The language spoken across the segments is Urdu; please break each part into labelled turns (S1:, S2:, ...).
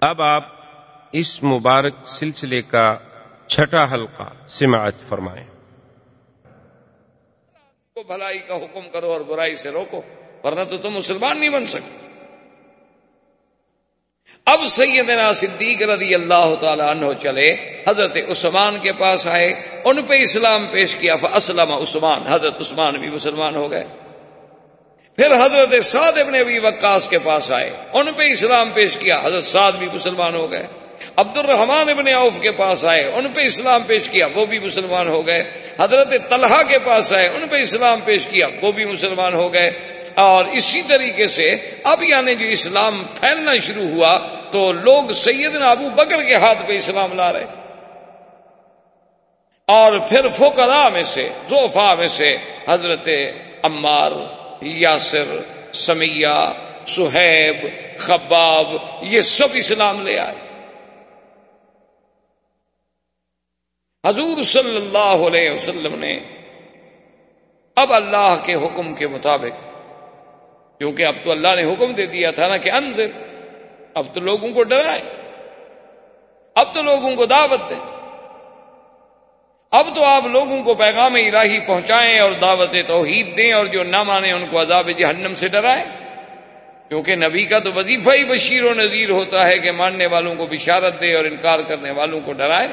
S1: اب آپ اس مبارک سلسلے کا چھٹا حلقہ سماعت فرمائیں۔
S2: کو بھلائی کا حکم کرو اور برائی سے روکو، ورنہ تو تم مسلمان نہیں بن سکتے۔ اب سیدنا صدیق رضی اللہ تعالی عنہ چلے، حضرت عثمان کے پاس آئے، ان پہ اسلام پیش کیا اسلم عثمان، حضرت عثمان بھی مسلمان ہو گئے۔ پھر حضرت سعد ابن ابی وقاص کے پاس آئے۔ ان پہ اسلام پیش کیا۔ حضرت سعد بھی مسلمان ہو گئے۔ عبد الرحمان ابن عوف کے پاس آئے۔ ان پہ اسلام پیش کیا۔ وہ بھی مسلمان ہو گئے۔ حضرت طلحہ کے پاس آئے۔ ان پہ اسلام پیش کیا۔ وہ بھی مسلمان ہو گئے۔ اور اسی طریقے سے اب یعنی جو اسلام پھیلنا شروع ہوا تو لوگ سیدنا ابو بکر کے ہاتھ پہ اسلام لا رہے۔ اور پھر فوکرا میں سے زوفا میں سے حضرت عمار یاسر، سمیہ، سہیب، خباب، یہ سب اسلام لے آئے۔ حضور صلی اللہ علیہ وسلم نے اب اللہ کے حکم کے مطابق، کیونکہ اب تو اللہ نے حکم دے دیا تھا نا کہ انضر اب تو لوگوں کو ڈرائیں، اب تو لوگوں کو دعوت دیں۔ اب تو آپ لوگوں کو پیغام الہی پہنچائیں اور دعوت توحید دیں اور جو نہ مانے ان کو عذاب جہنم سے ڈرائیں۔ کیونکہ نبی کا تو وظیفہ ہی بشیر و نذیر ہوتا ہے کہ ماننے والوں کو بشارت دے اور انکار کرنے والوں کو ڈرائے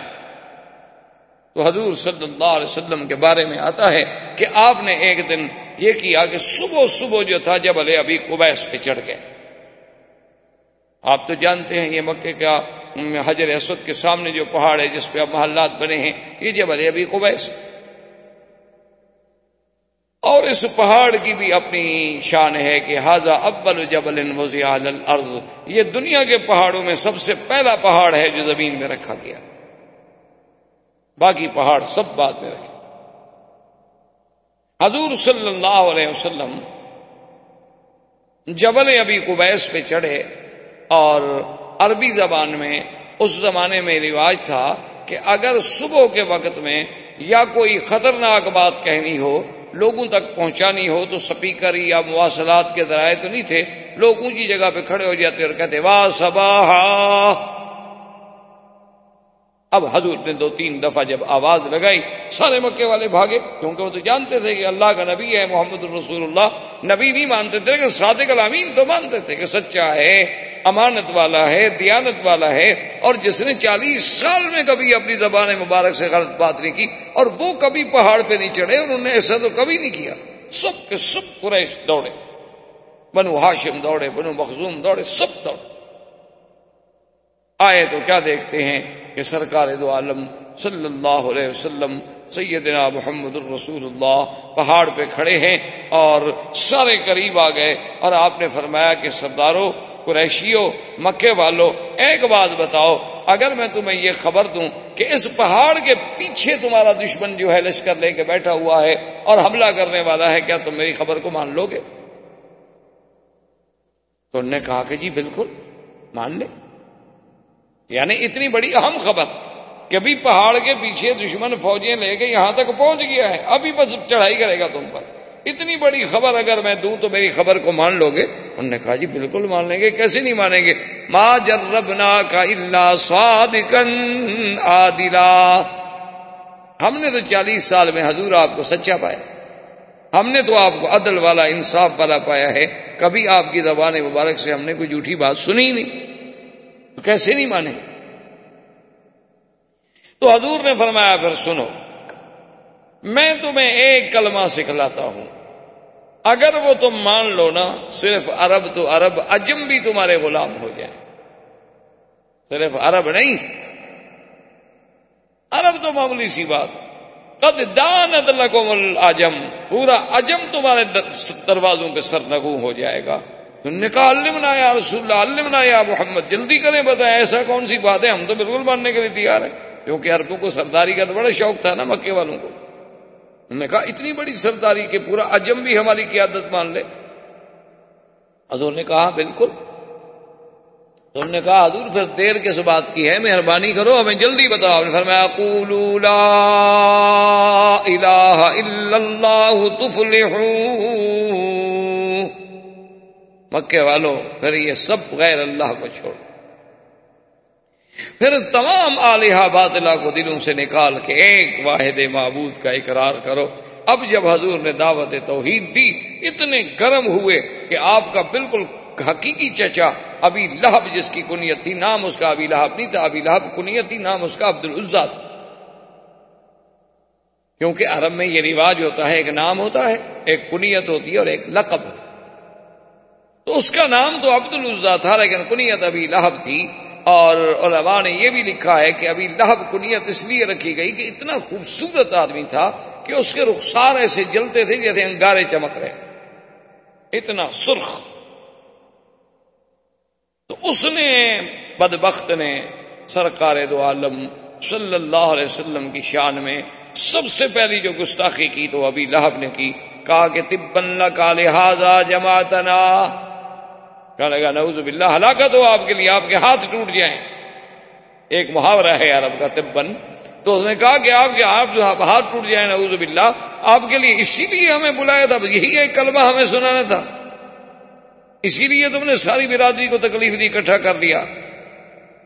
S2: تو حضور صلی اللہ علیہ وسلم کے بارے میں آتا ہے کہ آپ نے ایک دن یہ کیا کہ صبح صبح جو تھا جب علیہ ابھی کبیس پہ چڑھ گئے۔ آپ تو جانتے ہیں یہ مکے کا حجر اسود کے سامنے جو پہاڑ ہے، جس پہ اب محلات بنے ہیں، یہ جبل ابھی قبیس اور اس پہاڑ کی بھی اپنی شان ہے کہ حاضہ اول جبل الارض، یہ دنیا کے پہاڑوں میں سب سے پہلا پہاڑ ہے جو زمین میں رکھا گیا۔ باقی پہاڑ سب بعد میں رکھے۔ حضور صلی اللہ علیہ وسلم جبل ابھی قبیس پہ چڑھے۔ اور عربی زبان میں اس زمانے میں رواج تھا کہ اگر صبح کے وقت میں یا کوئی خطرناک بات کہنی ہو، لوگوں تک پہنچانی ہو، تو سپیکر یا مواصلات کے ذرائع تو نہیں تھے، لوگ اونچی جگہ پہ کھڑے ہو جاتے اور کہتے واہ صباہ اب حضور نے دو تین دفعہ جب آواز لگائی، سارے مکے والے بھاگے، کیونکہ وہ تو جانتے تھے کہ اللہ کا نبی ہے، محمد الرسول اللہ۔ نبی نہیں مانتے تھے کہ صادق الامین تو مانتے تھے کہ سچا ہے، امانت والا ہے، دیانت والا ہے۔ اور جس نے چالیس سال میں کبھی اپنی زبان مبارک سے غلط بات نہیں کی، اور وہ کبھی پہاڑ پہ نہیں چڑھے، انہوں نے ایسا تو کبھی نہیں کیا۔ سب کے سب قریش دوڑے، بنو ہاشم دوڑے، بنو مخزوم دوڑے، سب دوڑے۔ آئے تو کیا دیکھتے ہیں کہ سرکار دو عالم صلی اللہ علیہ وسلم سیدنا محمد الرسول اللہ پہاڑ پہ کھڑے ہیں اور سارے قریب آ گئے اور آپ نے فرمایا کہ سرداروں قریشیوں مکے والوں ایک بات بتاؤ، اگر میں تمہیں یہ خبر دوں کہ اس پہاڑ کے پیچھے تمہارا دشمن جو ہے لشکر لے کے بیٹھا ہوا ہے اور حملہ کرنے والا ہے، کیا تم میری خبر کو مان لو گے؟ تو انہوں نے کہا کہ جی بالکل، مان لے۔ یعنی اتنی بڑی اہم خبر کبھی پہاڑ کے پیچھے دشمن فوجیں لے کے یہاں تک پہنچ گیا ہے، ابھی بس چڑھائی کرے گا تم پر۔ اتنی بڑی خبر اگر میں دوں تو میری خبر کو مان لو گے۔ انہوں نے کہا جی بالکل مان لیں گے، کیسے نہیں مانیں گے؟ ما جربنا کا اللہ صادقن عادلا۔ ہم نے تو چالیس سال میں حضور آپ کو سچا پایا۔ ہم نے تو آپ کو عدل والا، انصاف والا پایا ہے۔ کبھی آپ کی زبان مبارک سے ہم نے کوئی جھوٹھی بات سنی نہیں۔ کیسے نہیں مانے؟ تو حضور نے فرمایا، پھر سنو، میں تمہیں ایک کلمہ سکھلاتا ہوں۔ اگر وہ تم مان لو نا، صرف عرب تو عرب اجم بھی تمہارے غلام ہو جائیں۔ صرف عرب نہیں۔ عرب تو معمولی سی بات۔ قد دانت لکم العجم۔ پورا اجم تمہارے دروازوں کے سر نگو ہو جائے گا۔ تم نے کہا علمنا یا رسول اللہ علمنا یا محمد، جلدی کریں بتائیں، ایسا کون سی بات ہے ہم تو بالکل ماننے کے لیے تیار ہیں؟ کیونکہ اربوں کو سرداری کا تو بڑا شوق تھا نا، مکے والوں کو۔ انہوں نے کہا اتنی بڑی سرداری کہ پورا اجم بھی ہماری قیادت مان لے۔ حضور نے کہا، بالکل۔ تم نے کہا، حضور پھر دیر کس بات کی ہے؟ مہربانی کرو، ہمیں جلدی بتاؤ۔ نے فرمایا، قولوا لا الہ الا اللہ تفلحون مکے والوں پھر یہ سب غیر اللہ کو چھوڑ پھر تمام آلیہ باطلا کو دلوں سے نکال کے ایک واحد معبود کا اقرار کرو۔ اب جب حضور نے دعوت توحید دی، اتنے گرم ہوئے کہ آپ کا بالکل حقیقی چچا ابھی لہب جس کی کنیت تھی، نام اس کا ابھی لہب نہیں تھا ابھی لہب کنیت تھی، نام اس کا عبد العزا تھا۔ کیونکہ عرب میں یہ رواج ہوتا ہے، ایک نام ہوتا ہے، ایک کنیت ہوتی ہے اور ایک لقب۔ تو اس کا نام تو عبد العزا تھا، لیکن کنیت ابھی لہب تھی۔ اور علماء نے یہ بھی لکھا ہے کہ ابھی لہب کنیت اس لیے رکھی گئی کہ اتنا خوبصورت آدمی تھا کہ اس کے رخسار ایسے جلتے تھے جیسے انگارے چمک رہے۔ اتنا سرخ۔ تو اس نے بدبخت نے سرکار دو عالم صلی اللہ علیہ وسلم کی شان میں سب سے پہلی جو گستاخی کی تو ابھی لہب نے کی، کہا کہ تبن کا لہذا جماعتنا۔ کہنے لگا، نعوذ باللہ، ہلاکت ہو آپ کے لیے، آپ کے ہاتھ ٹوٹ جائیں۔ ایک محاورہ ہے عرب کا تبن تو اس نے کہا کہ آپ کے آپ ہاتھ ٹوٹ جائیں، نعوذ باللہ، آپ کے لیے اسی لیے ہمیں بلایا تھا، یہی ایک کلمہ ہمیں سنانا تھا۔ اسی لیے تم نے ساری برادری کو تکلیف دی، اکٹھا کر لیا۔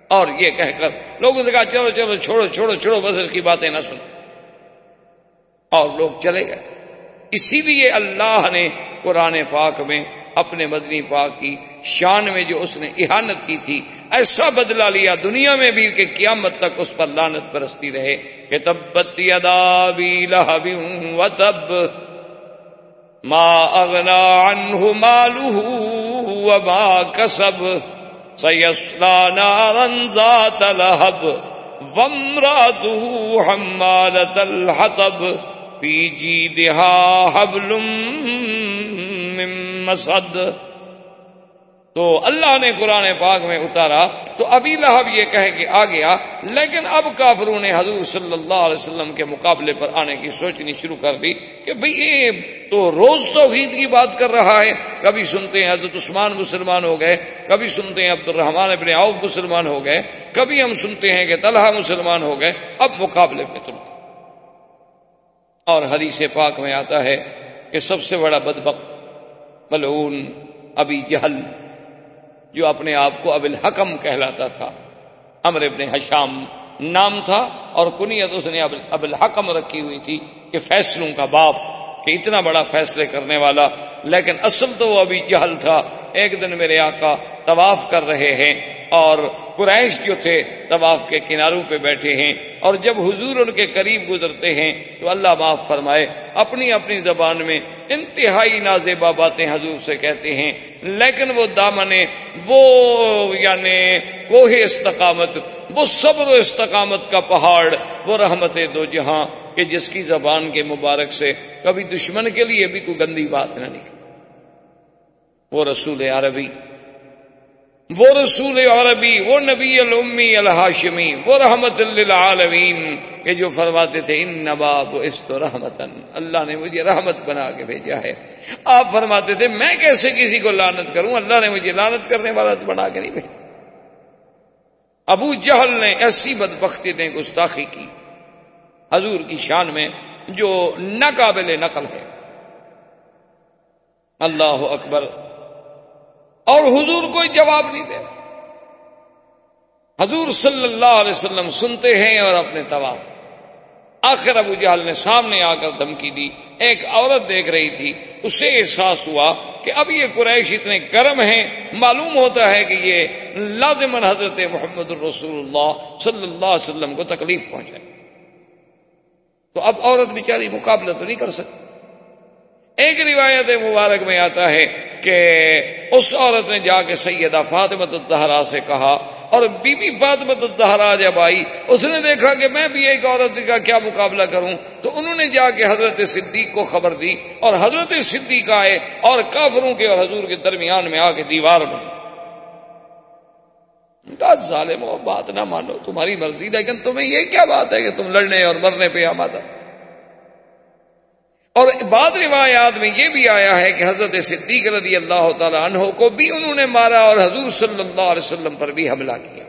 S2: اور یہ کہہ کر لوگوں سے کہا، چلو چلو، چھوڑو چھوڑو چھوڑو، بس اس کی باتیں نہ سنو۔ اور لوگ چلے گئے۔ اسی لیے اللہ نے قرآن پاک میں اپنے مدنی پاک کی شان میں جو اس نے احانت کی تھی، ایسا بدلہ لیا دنیا میں بھی کہ قیامت تک اس پر لانت برستی رہے کہ تبت و تب ما اغنا عنہ مالہ وما کسب سیسلا نارا ذات لہب وامراتہ حمالت الحطب پی جی دہا حبل من مسد۔ تو اللہ نے قرآن پاک میں اتارا، تو ابھی لہب یہ کہہ کے آ گیا، لیکن اب کافروں نے حضور صلی اللہ علیہ وسلم کے مقابلے پر آنے کی سوچنی شروع کر دی کہ بھئی یہ تو روز توحید کی بات کر رہا ہے۔ کبھی سنتے ہیں حضرت عثمان مسلمان ہو گئے، کبھی سنتے ہیں عبد الرحمان ابن عوف مسلمان ہو گئے، کبھی ہم سنتے ہیں کہ طلحہ مسلمان ہو گئے۔ اب مقابلے پہ تم اور حدیث پاک میں آتا ہے کہ سب سے بڑا بدبخت ملعون ابھی جہل جو اپنے آپ کو اب الحکم کہلاتا تھا امر ابن حشام نام تھا اور کنیت اس نے اب الحکم رکھی ہوئی تھی کہ فیصلوں کا باپ، کہ اتنا بڑا فیصلے کرنے والا۔ لیکن اصل تو وہ ابھی جہل تھا، ایک دن میرے آقا طواف کر رہے ہیں اور قریش جو تھے طواف کے کناروں پہ بیٹھے ہیں اور جب حضور ان کے قریب گزرتے ہیں تو اللہ معاف فرمائے، اپنی اپنی زبان میں انتہائی نازیبا باتیں حضور سے کہتے ہیں، لیکن وہ دامن، وہ یعنی کوہ استقامت، وہ صبر و استقامت کا پہاڑ، وہ رحمت دو جہاں کہ جس کی زبان کے مبارک سے کبھی دشمن کے لیے بھی کوئی گندی بات نہ نکلی وہ رسول عربی وہ رسول عربی، وہ نبی المی الحاشمی، وہ رحمت للعالمین کہ جو فرماتے تھے، ان نباب اس تو رحمتن اللہ نے مجھے رحمت بنا کے بھیجا ہے۔ آپ فرماتے تھے، میں کیسے کسی کو لانت کروں؟ اللہ نے مجھے لانت کرنے والا تو بنا کے نہیں بھیجا۔ ابو جہل نے ایسی بدبختی نے گستاخی کی، حضور کی شان میں، جو ناقابل نقل ہے۔ اللہ اکبر اور حضور کوئی جواب نہیں دے حضور صلی اللہ علیہ وسلم سنتے ہیں اور اپنے طواف آخر ابو جہل نے سامنے آ کر دھمکی دی۔ ایک عورت دیکھ رہی تھی۔ اسے احساس ہوا کہ اب یہ قریش اتنے گرم ہیں۔ معلوم ہوتا ہے کہ یہ لازمن حضرت محمد الرسول اللہ صلی اللہ علیہ وسلم کو تکلیف پہنچائے تو اب عورت بیچاری مقابلہ تو نہیں کر سکتی۔ ایک روایت مبارک میں آتا ہے کہ اس عورت نے جا کے سیدہ فاطمت الدہرا سے کہا اور بی بی فاطمت الدہرا جب آئی، اس نے دیکھا کہ میں بھی ایک عورت کا کیا مقابلہ کروں۔ تو انہوں نے جا کے حضرت صدیق کو خبر دی اور حضرت صدیق آئے اور کافروں کے اور حضور کے درمیان میں آ کے دیوار میں ظالم بات نہ مانو، تمہاری مرضی، لیکن تمہیں یہ کیا بات ہے کہ تم لڑنے اور مرنے پہ آمادہ۔ اور بعد روایات میں یہ بھی آیا ہے کہ حضرت صدیق رضی اللہ تعالی عنہ کو بھی انہوں نے مارا اور حضور صلی اللہ علیہ وسلم پر بھی حملہ کیا۔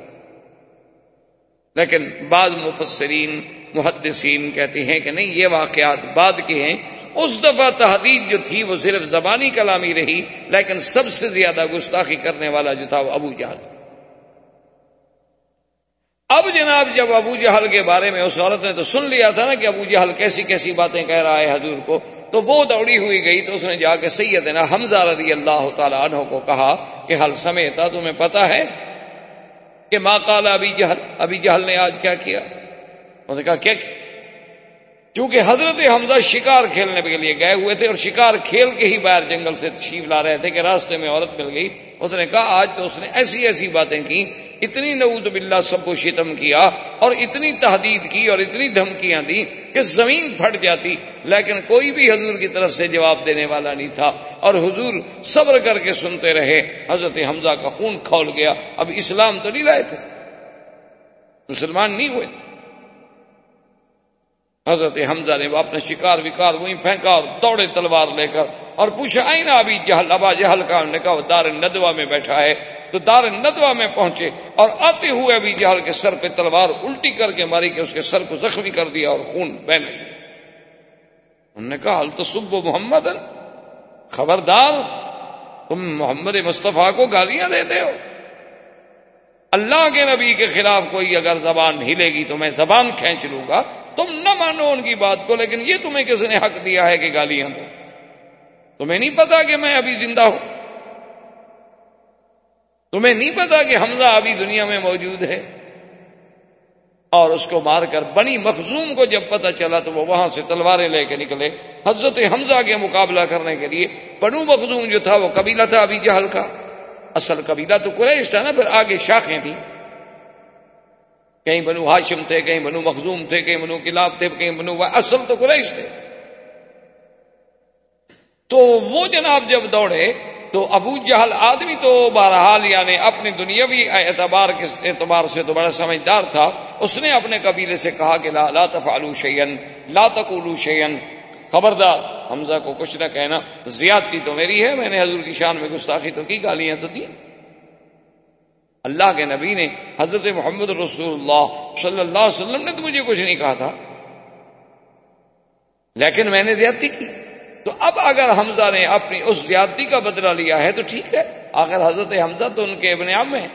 S2: لیکن بعض مفسرین، محدثین کہتے ہیں کہ نہیں، یہ واقعات بعد کے ہیں۔ اس دفعہ تحدید جو تھی وہ صرف زبانی کلامی رہی، لیکن سب سے زیادہ گستاخی کرنے والا جو تھا وہ ابو جہل اب جناب جب ابو جہل کے بارے میں اس عورت نے تو سن لیا تھا نا کہ ابو جہل کیسی کیسی باتیں کہہ رہا ہے حضور کو، تو وہ دوڑی ہوئی گئی تو اس نے جا کے سیدنا حمزہ رضی اللہ تعالیٰ عنہ کو کہا کہ حل سمیتا، تمہیں پتا ہے کہ ماں کالا ابھی جہل ابھی جہل نے آج کیا کیا؟ اس نے کہا کیا کیونکہ حضرت حمزہ شکار کھیلنے کے لیے گئے ہوئے تھے اور شکار کھیل کے ہی باہر جنگل سے تشریف لا رہے تھے کہ راستے میں عورت مل گئی۔ اس نے کہا، آج تو اس نے ایسی ایسی باتیں کی اتنی نعود باللہ سب کو شتم کیا اور اتنی تحدید کی اور اتنی دھمکیاں دی کہ زمین پھٹ جاتی۔ لیکن کوئی بھی حضور کی طرف سے جواب دینے والا نہیں تھا۔ اور حضور صبر کر کے سنتے رہے۔ حضرت حمزہ کا خون کھول گیا۔ اب اسلام تو نہیں لائے تھے۔ مسلمان نہیں ہوئے۔ تھے حضرت حمزہ نے اپنا شکار وکار وہیں پھینکا اور دوڑے تلوار لے کر اور پوچھا آئی نا ابھی جہل، ابا جہل کا نے کہا، وہ دار ندوا میں بیٹھا ہے. تو دار ندوا میں پہنچے اور آتے ہوئے ابھی جہل کے سر پہ تلوار الٹی کر کے ماری کہ اس کے سر کو زخمی کر دیا اور خون بہنے انہوں نے کہا حل تو محمد خبردار، تم محمد مصطفیٰ کو گالیاں دیتے ہو۔ اللہ کے نبی کے خلاف کوئی اگر زبان ہلے گی تو میں زبان کھینچ لوں گا تم نہ مانو ان کی بات کو، لیکن یہ تمہیں کس نے حق دیا ہے کہ گالیاں دو۔ تمہیں نہیں پتا کہ میں ابھی زندہ ہوں۔ تمہیں نہیں پتا کہ حمزہ ابھی دنیا میں موجود ہے۔ اور اس کو مار کر بنی مخزوم کو جب پتا چلا تو وہ وہاں سے تلواریں لے کے نکلے۔ حضرت حمزہ کے مقابلہ کرنے کے لیے بنو مخزوم جو تھا وہ قبیلہ تھا ابھی جہل کا۔ اصل قبیلہ تو قریش تھا نا، پھر آگے شاخیں تھیں۔ کہیں بنو ہاشم تھے، کہیں بنو مخزوم تھے، کہیں بنو کلاب تھے، کہیں بنو اصل تو قریش تھے۔ تو وہ جناب جب دوڑے تو ابو جہل آدمی تو بہرحال یعنی اپنی دنیاوی اعتبار کے اعتبار سے تو بڑا سمجھدار تھا۔ اس نے اپنے قبیلے سے کہا کہ لا لا تفعلوا شیئن لا تقولوا شیئن خبردار، حمزہ کو کچھ نہ کہنا، زیادتی تو میری ہے، میں نے حضور کی شان میں گستاخی تو کی، گالیاں تو دی اللہ کے نبی نے حضرت محمد رسول اللہ صلی اللہ علیہ وسلم نے تو مجھے کچھ نہیں کہا تھا۔ لیکن میں نے زیادتی کی۔ تو اب اگر حمزہ نے اپنی اس زیادتی کا بدلہ لیا ہے تو ٹھیک ہے۔ اگر حضرت حمزہ تو ان کے ابن عام میں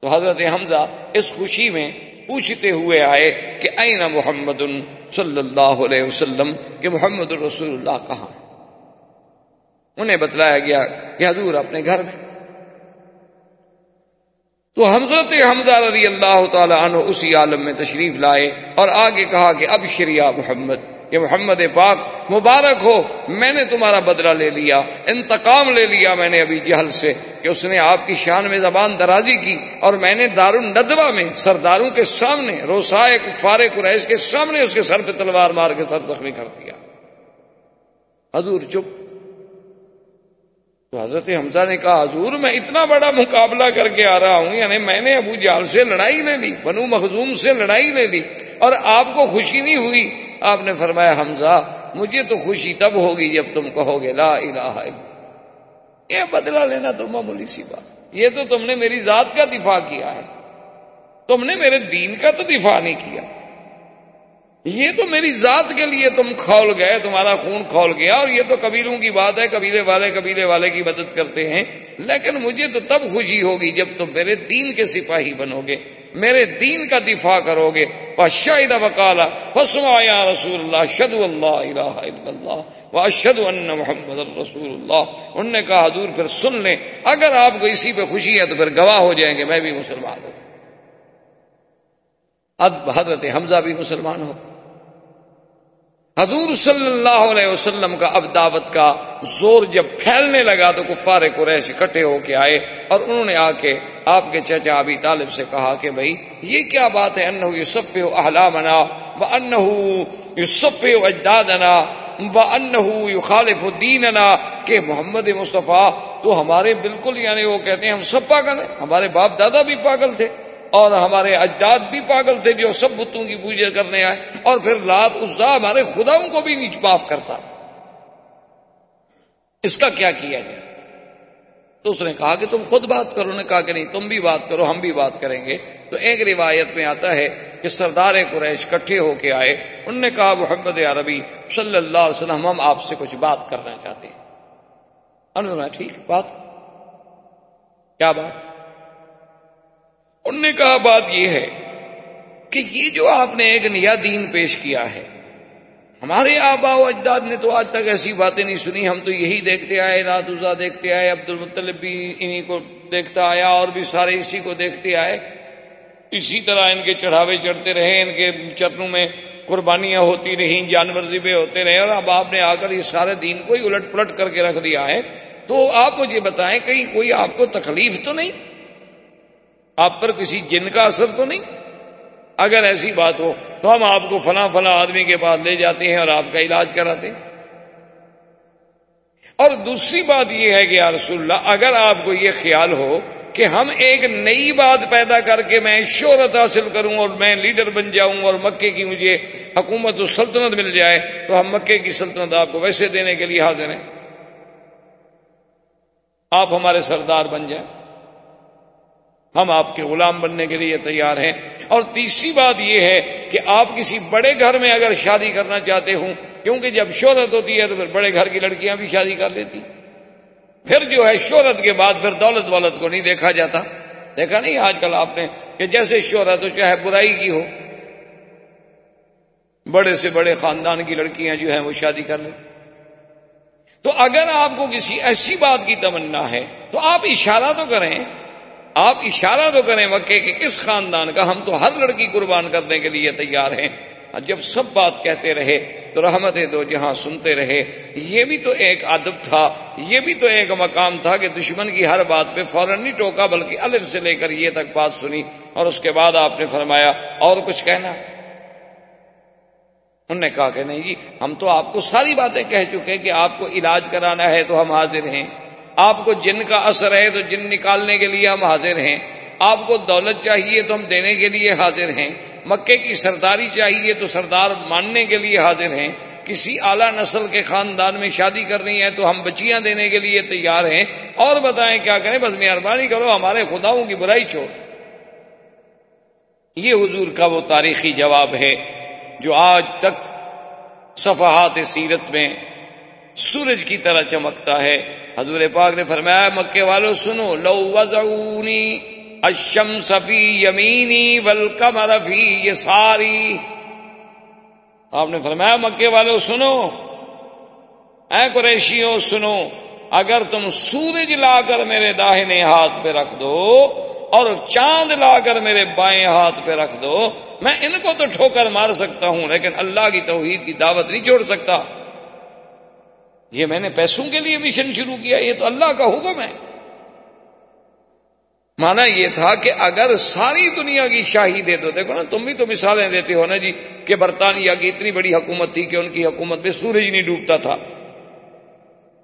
S2: تو حضرت حمزہ اس خوشی میں پوچھتے ہوئے آئے کہ این محمد صلی اللہ علیہ وسلم کہ محمد رسول اللہ کہاں انہیں بتلایا گیا کہ حضور اپنے گھر میں تو حضرت حمزہ رضی اللہ تعالی عنہ اسی عالم میں تشریف لائے اور آگے کہا کہ اب شریعہ محمد، کہ محمد پاک مبارک ہو، میں نے تمہارا بدلہ لے لیا، انتقام لے لیا میں نے ابھی جہل سے، کہ اس نے آپ کی شان میں زبان درازی کی اور میں نے دار الندوا میں سرداروں کے سامنے، روسائے کفار قریش کے سامنے اس کے سر پہ تلوار مار کے سر زخمی کر دیا۔ حضور چپ۔ تو حضرت حمزہ نے کہا، حضور میں اتنا بڑا مقابلہ کر کے آ رہا ہوں یعنی میں نے ابو جال سے لڑائی لے لی، بنو مخزوم سے لڑائی لے لی، اور آپ کو خوشی نہیں ہوئی؟ آپ نے فرمایا، حمزہ، مجھے تو خوشی تب ہوگی جب تم کہو گے، لا الہ الا یہ بدلہ لینا تو معمولی سی بات۔ یہ تو تم نے میری ذات کا دفاع کیا ہے۔ تم نے میرے دین کا تو دفاع نہیں کیا۔ یہ تو میری ذات کے لیے تم کھول گئے، تمہارا خون کھول گیا، اور یہ تو قبیلوں کی بات ہے، قبیلے والے قبیلے والے کی مدد کرتے ہیں۔ لیکن مجھے تو تب خوشی ہوگی جب تم میرے دین کے سپاہی بنو گے میرے دین کا دفاع کرو گے شاہدہ وکالا فسما یا رسول اللہ شد اللہ الہ الا اللہ اشد ان محمد الرسول اللہ انہوں نے کہا، حضور پھر سن لیں، اگر آپ کو اسی پہ خوشی ہے تو پھر گواہ ہو جائیں گے، میں بھی مسلمان ہوں۔ اب حضرت حمزہ بھی مسلمان ہو۔ حضور صلی اللہ علیہ وسلم کا اب دعوت کا زور جب پھیلنے لگا تو کفار قریش اکٹھے ہو کے آئے اور انہوں نے آ کے آپ کے چچا ابھی طالب سے کہا کہ بھائی، یہ کیا بات ہے؟ انہ یوسف احلامنا و انہ یوسف اجدادنا و انہ یخالف دیننا۔ کہ محمد مصطفیٰ، تو ہمارے بالکل یعنی وہ کہتے ہیں ہم سب پاگل ہیں، ہمارے باپ دادا بھی پاگل تھے۔ اور ہمارے اجداد بھی پاگل تھے جو سب بتوں کی پوجا کرنے آئے اور پھر لات عزا ہمارے خداؤں کو بھی نیچ معاف کرتا۔ اس کا کیا کیا جائے؟ تو اس نے کہا کہ تم خود بات کرو۔ نے کہا کہ نہیں، تم بھی بات کرو، ہم بھی بات کریں گے۔ تو ایک روایت میں آتا ہے کہ سردار قریش کٹھے ہو کے آئے۔ ان نے کہا، محمد عربی صلی اللہ علیہ وسلم، ہم آپ سے کچھ بات کرنا چاہتے ہیں۔ انہوں نے ٹھیک، بات۔ کیا بات؟ انہوں نے کہا، بات یہ ہے کہ یہ جو آپ نے ایک نیا دین پیش کیا ہے، ہمارے آبا و اجداد نے تو آج تک ایسی باتیں نہیں سنی، ہم تو یہی دیکھتے آئے رات ازا دیکھتے آئے عبد المطلب بھی انہی کو دیکھتا آیا، اور بھی سارے اسی کو دیکھتے آئے۔ اسی طرح ان کے چڑھاوے چڑھتے رہے، ان کے چرنوں میں قربانیاں ہوتی رہیں، جانور ذبے ہوتے رہے، اور اب آپ نے آ کر یہ سارے دین کو ہی الٹ پلٹ کر کے رکھ دیا ہے۔ تو آپ مجھے بتائیں، کہیں کوئی آپ کو تکلیف تو نہیں؟ آپ پر کسی جن کا اثر تو نہیں؟ اگر ایسی بات ہو تو ہم آپ کو فلاں فلاں آدمی کے پاس لے جاتے ہیں اور آپ کا علاج کراتے ہیں۔ اور دوسری بات یہ ہے کہ یا رسول اللہ، اگر آپ کو یہ خیال ہو کہ ہم ایک نئی بات پیدا کر کے میں شہرت حاصل کروں اور میں لیڈر بن جاؤں اور مکے کی مجھے حکومت و سلطنت مل جائے، تو ہم مکے کی سلطنت آپ کو ویسے دینے کے لیے حاضر ہیں۔ آپ ہمارے سردار بن جائیں۔ ہم آپ کے غلام بننے کے لیے تیار ہیں۔ اور تیسری بات یہ ہے کہ آپ کسی بڑے گھر میں اگر شادی کرنا چاہتے ہوں، کیونکہ جب شہرت ہوتی ہے تو پھر بڑے گھر کی لڑکیاں بھی شادی کر لیتی۔ پھر جو ہے شہرت کے بعد پھر دولت والت کو نہیں دیکھا جاتا۔ دیکھا نہیں آج کل آپ نے کہ جیسے شہرت ہو، چاہے برائی کی ہو، بڑے سے بڑے خاندان کی لڑکیاں جو ہیں وہ شادی کر لیتی۔ تو اگر آپ کو کسی ایسی بات کی تمنا ہے، تو آپ اشارہ تو کریں۔ آپ اشارہ تو کریں مکے کہ کس خاندان کا ہم تو ہر لڑکی قربان کرنے کے لیے تیار ہیں۔ جب سب بات کہتے رہے تو رحمت دو جہاں سنتے رہے۔ یہ بھی تو ایک ادب تھا، یہ بھی تو ایک مقام تھا کہ دشمن کی ہر بات پہ فوراً نہیں ٹوکا، بلکہ الف سے لے کر یہ تک بات سنی۔ اور اس کے بعد آپ نے فرمایا، اور کچھ کہنا؟ انہوں نے کہا کہ نہیں جی ہم تو آپ کو ساری باتیں کہہ چکے کہ آپ کو علاج کرانا ہے تو ہم حاضر ہیں۔ آپ کو جن کا اثر ہے تو جن نکالنے کے لیے ہم حاضر ہیں۔ آپ کو دولت چاہیے تو ہم دینے کے لیے حاضر ہیں۔ مکے کی سرداری چاہیے تو سردار ماننے کے لیے حاضر ہیں۔ کسی اعلی نسل کے خاندان میں شادی کرنی ہے تو ہم بچیاں دینے کے لیے تیار ہیں۔ اور بتائیں کیا کریں؟ بس مہربانی کرو، ہمارے خداؤں کی برائی چھوڑ۔ یہ حضور کا وہ تاریخی جواب ہے جو آج تک صفحات سیرت میں سورج کی طرح چمکتا ہے۔ حضور پاک نے فرمایا، مکے والو سنو، لو وزعونی اشم سفی یمینی ولکم رفی یہ ساری آپ نے فرمایا، مکے والو سنو۔ اے قریشیوں، سنو، اگر تم سورج لا کر میرے داہنے ہاتھ پہ رکھ دو اور چاند لا کر میرے بائیں ہاتھ پہ رکھ دو، میں ان کو تو ٹھوکر مار سکتا ہوں، لیکن اللہ کی توحید کی دعوت نہیں چھوڑ سکتا۔ یہ میں نے پیسوں کے لیے مشن شروع کیا، یہ تو اللہ کا حکم ہے۔ مانا یہ تھا کہ اگر ساری دنیا کی شاہی دے دو، دیکھو نا، تم بھی تو مثالیں دیتے ہو نا جی کہ برطانیہ کی اتنی بڑی حکومت تھی کہ ان کی حکومت میں سورج نہیں ڈوبتا تھا۔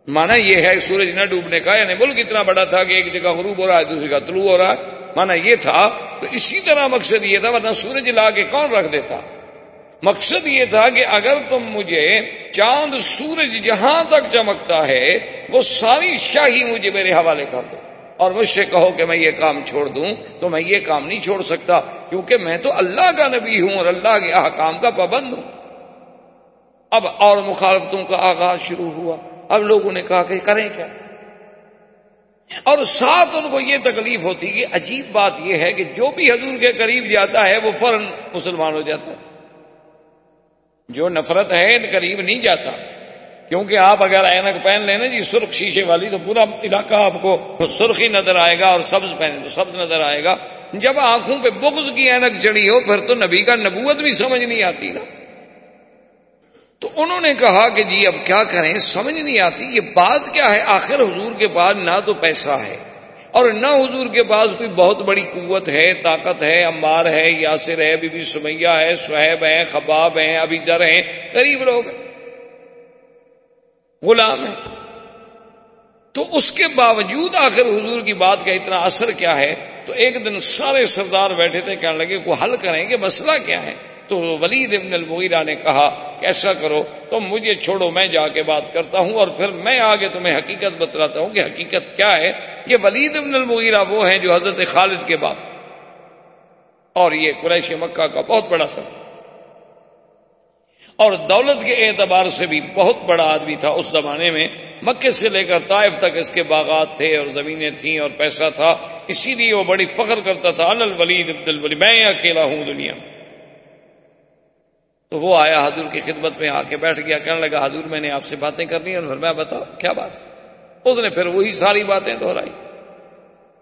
S2: مانا یہ ہے سورج نہ ڈوبنے کا یعنی ملک اتنا بڑا تھا کہ ایک جگہ غروب ہو رہا ہے، دوسری کا طلوع ہو رہا ہے۔ مانا یہ تھا، تو اسی طرح مقصد یہ تھا، ورنہ سورج لا کے کون رکھ دیتا؟ مقصد یہ تھا کہ اگر تم مجھے چاند سورج جہاں تک چمکتا ہے، وہ ساری شاہی مجھے میرے حوالے کر دو۔ اور مجھ سے کہو کہ میں یہ کام چھوڑ دوں، تو میں یہ کام نہیں چھوڑ سکتا، کیونکہ میں تو اللہ کا نبی ہوں اور اللہ کے احکام کا پابند ہوں۔ اب اور مخالفتوں کا آغاز شروع ہوا۔ اب لوگوں نے کہا کہ کریں کیا؟ اور ساتھ ان کو یہ تکلیف ہوتی کہ عجیب بات یہ ہے کہ جو بھی حضور کے قریب جاتا ہے، وہ فوراً مسلمان ہو جاتا ہے۔ جو نفرت ہے قریب نہیں جاتا۔ کیونکہ آپ اگر اینک پہن لیں نا جی سرخ شیشے والی، تو پورا علاقہ آپ کو سرخی نظر آئے گا اور سبز پہنے تو سبز نظر آئے گا۔ جب آنکھوں پہ بغض کی اینک چڑی ہو، پھر تو نبی کا نبوت بھی سمجھ نہیں آتی نا۔ تو انہوں نے کہا کہ جی اب کیا کریں؟ سمجھ نہیں آتی، یہ بات کیا ہے؟ آخر حضور کے پاس نہ تو پیسہ ہے۔ اور نہ حضور کے پاس کوئی بہت بڑی قوت ہے، طاقت ہے امبار ہے، یاسر ہے، بی بی سمیہ ہے، سہیب ہے خباب ہیں ابھی ذر ہیں، غریب لوگ ہیں، غلام ہے تو اس کے باوجود آخر حضور کی بات کا اتنا اثر کیا ہے؟ تو ایک دن سارے سردار بیٹھے تھے، کہنے لگے کو حل کریں گے؟ مسئلہ کیا ہے؟ تو ولید ابن المغیرہ نے کہا کہ ایسا کرو، تم مجھے چھوڑو، میں جا کے بات کرتا ہوں اور پھر میں آگے تمہیں حقیقت بتلاتا ہوں کہ حقیقت کیا ہے کہ ولید ابن المغیرہ وہ ہیں جو حضرت خالد کے بعد اور یہ قریش مکہ کا بہت بڑا سب اور دولت کے اعتبار سے بھی بہت بڑا آدمی تھا اس زمانے میں۔ مکے سے لے کر طائف تک اس کے باغات تھے اور زمینیں تھیں اور پیسہ تھا۔ اسی لیے وہ بڑی فخر کرتا تھا ان الولید عبد الولید میں اکیلا ہوں دنیا میں۔ تو وہ آیا حضور کی خدمت میں آ کے بیٹھ گیا، کہنے لگا، حضور میں نے آپ سے باتیں کرنی اور میں بتاؤ، کیا بات؟ اس نے پھر وہی ساری باتیں دہرائی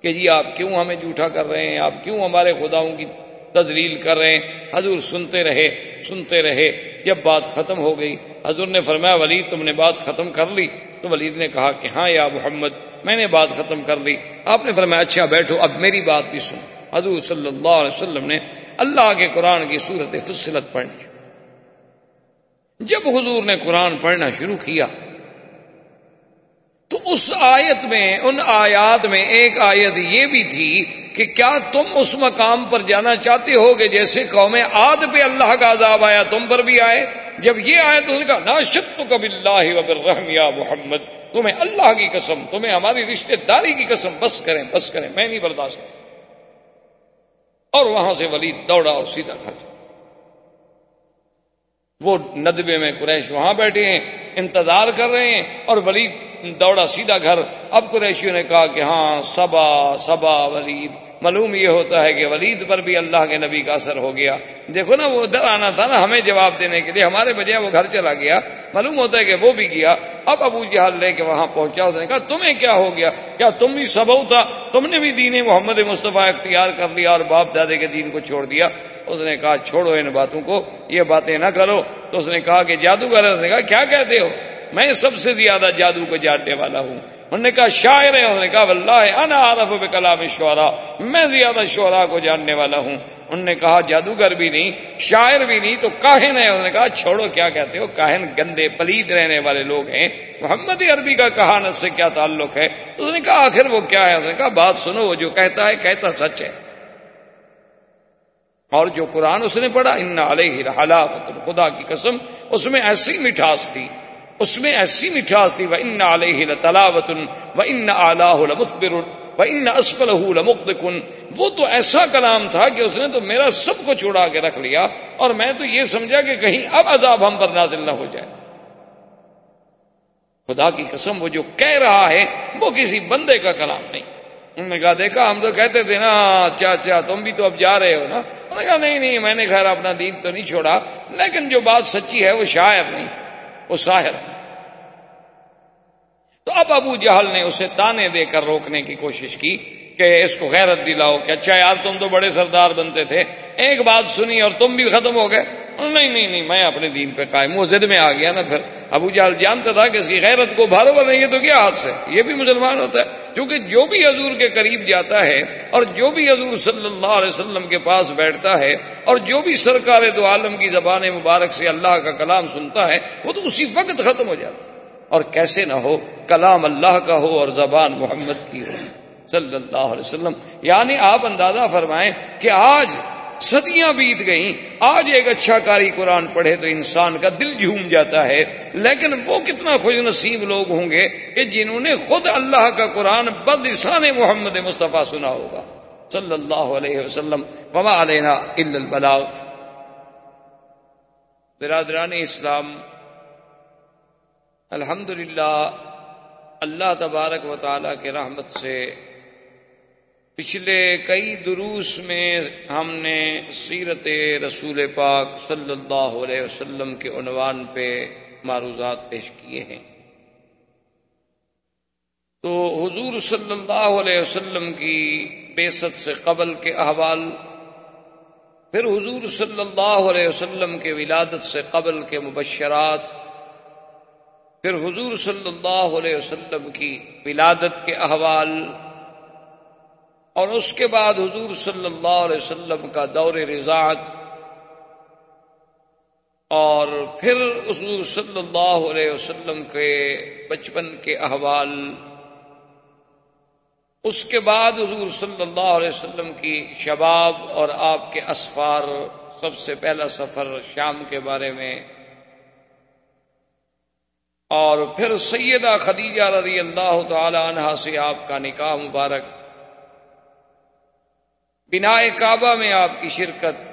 S2: کہ جی آپ کیوں ہمیں جھوٹا کر رہے ہیں؟ آپ کیوں ہمارے خداؤں کی تزلیل کر رہے ہیں؟ حضور سنتے رہے سنتے رہے، جب بات ختم ہو گئی، حضور نے فرمایا، ولید، تم نے بات ختم کر لی؟ تو ولید نے کہا کہ ہاں یا محمد، میں نے بات ختم کر لی۔ آپ نے فرمایا اچھا بیٹھو، اب میری بات بھی سن حضور صلی اللہ علیہ وسلم نے اللہ کے قرآن کی صورت فصلت پڑھ لی۔ جب حضور نے قرآن پڑھنا شروع کیا، تو اس آیت میں، ان آیات میں ایک آیت یہ بھی تھی کہ کیا تم اس مقام پر جانا چاہتے ہو کہ جیسے قوم آد پہ اللہ کا عذاب آیا، تم پر بھی آئے؟ جب یہ آئے تو کہا نا شت کب اللہ وبرحم یا محمد، تمہیں اللہ کی قسم، تمہیں ہماری رشتے داری کی قسم، بس کریں بس کریں، میں نہیں برداشت اور وہاں سے ولید دوڑا اور سیدھا گھر۔ وہ ندبے میں قریش وہاں بیٹھے ہیں، انتظار کر رہے ہیں اور ولید دوڑا سیدھا گھر۔ اب قریشیوں نے کہا کہ ہاں سبا سبا ولید۔ معلوم یہ ہوتا ہے کہ ولید پر بھی اللہ کے نبی کا اثر ہو گیا۔ دیکھو نا، وہ ادھر آنا تھا نا ہمیں جواب دینے کے لیے۔ ہمارے بجائے وہ گھر چلا گیا۔ معلوم ہوتا ہے کہ وہ بھی گیا۔ اب ابو جہال لے کے وہاں پہنچا۔ اس نے کہا، تمہیں کیا ہو گیا؟ کیا تم بھی سبو تھا؟ تم نے بھی دین محمد مصطفیٰ اختیار کر لیا اور باپ دادے کے دین کو چھوڑ دیا؟ اس نے کہا، چھوڑو ان باتوں کو، یہ باتیں نہ کرو۔ تو اس نے کہا کہ جادوگر اس نے کہا، کیا کہتے ہو؟ میں سب سے زیادہ جادو کو جاننے والا ہوں۔ انہوں نے کہا، شاعر ہے۔ انہوں نے کہا، واللہ انا عارف بکلام شعرا میں زیادہ شعرا کو جاننے والا ہوں۔ انہوں نے کہا، جادوگر بھی نہیں، شاعر بھی نہیں، تو کاہن ہے۔ انہوں نے کہا، چھوڑو، کیا کہتے ہو؟ کاہن گندے پلید رہنے والے لوگ ہیں۔ محمد عربی کا کہانت سے کیا تعلق ہے؟ اس نے کہا، آخر وہ کیا ہے؟ اس نے کہا، بات سنو، وہ جو کہتا ہے، کہتا سچ ہے۔ اور جو قرآن اس نے پڑھا ان علیہ خدا کی قسم، اس میں ایسی مٹھاس تھی، اس میں ایسی مٹھاس تھی وہ ان علیہ تلاوت و ان لمخبر و ان اسفل لمقدکن وہ تو ایسا کلام تھا کہ اس نے تو میرا سب کو چھوڑا کے رکھ لیا اور میں تو یہ سمجھا کہ کہیں اب عذاب ہم پر نازل نہ ہو جائے۔ خدا کی قسم، وہ جو کہہ رہا ہے، وہ کسی بندے کا کلام نہیں۔ انہوں نے کہا، دیکھا، ہم تو کہتے تھے نا اچھا اچھا تم بھی تو اب جا رہے ہو نا. انہوں نے کہا، نہیں نہیں، میں نے خیر اپنا دین تو نہیں چھوڑا، لیکن جو بات سچی ہے وہ شاعر نہیں، وہ ساحر تو اب ابو جہل نے اسے تانے دے کر روکنے کی کوشش کی کہ اس کو غیرت دلاؤ کہ اچھا یار تم تو بڑے سردار بنتے تھے، ایک بات سنی اور تم بھی ختم ہو گئے۔ نہیں نہیں نہیں، میں اپنے دین پہ قائم وہ زد میں آ گیا نا پھر۔ ابو جہل جانتا تھا کہ اس کی غیرت کو بھارو بنے گی تو کیا ہاتھ سے یہ بھی مسلمان ہوتا ہے۔ کیونکہ جو بھی حضور کے قریب جاتا ہے اور جو بھی حضور صلی اللہ علیہ وسلم کے پاس بیٹھتا ہے اور جو بھی سرکار دو عالم کی زبان مبارک سے اللہ کا کلام سنتا ہے، وہ تو اسی وقت ختم ہو جاتا ہے۔ اور کیسے نہ ہو، کلام اللہ کا ہو اور زبان محمد کی ہو۔ صلی اللہ علیہ وسلم۔ یعنی آپ اندازہ فرمائیں کہ آج صدیاں بیت گئیں، آج ایک اچھا کاری قرآن پڑھے تو انسان کا دل جھوم جاتا ہے۔ لیکن وہ کتنا خوش نصیب لوگ ہوں گے کہ جنہوں نے خود اللہ کا قرآن بدسان محمد مصطفیٰ سنا ہوگا۔ صلی اللہ علیہ وسلم۔ وما علینا البلاغ۔ برادران اسلام الحمد اللہ تبارک و تعالی کے رحمت سے پچھلے کئی دروس میں ہم نے سیرت رسول پاک صلی اللہ علیہ وسلم کے عنوان پہ معروضات پیش کیے ہیں۔ تو حضور صلی اللہ علیہ وسلم کی بیست سے قبل کے احوال، پھر حضور صلی اللہ علیہ وسلم کے ولادت سے قبل کے مبشرات، پھر حضور صلی اللہ علیہ وسلم کی ولادت کے احوال اور اس کے بعد حضور صلی اللہ علیہ وسلم کا دور رضاعت اور پھر حضور صلی اللہ علیہ وسلم کے بچپن کے احوال، اس کے بعد حضور صلی اللہ علیہ وسلم کی شباب اور آپ کے اسفار، سب سے پہلا سفر شام کے بارے میں، اور پھر سیدہ خدیجہ رضی اللہ تعالی عنہ سے آپ کا نکاح مبارک۔ بنا کعبہ میں آپ کی شرکت۔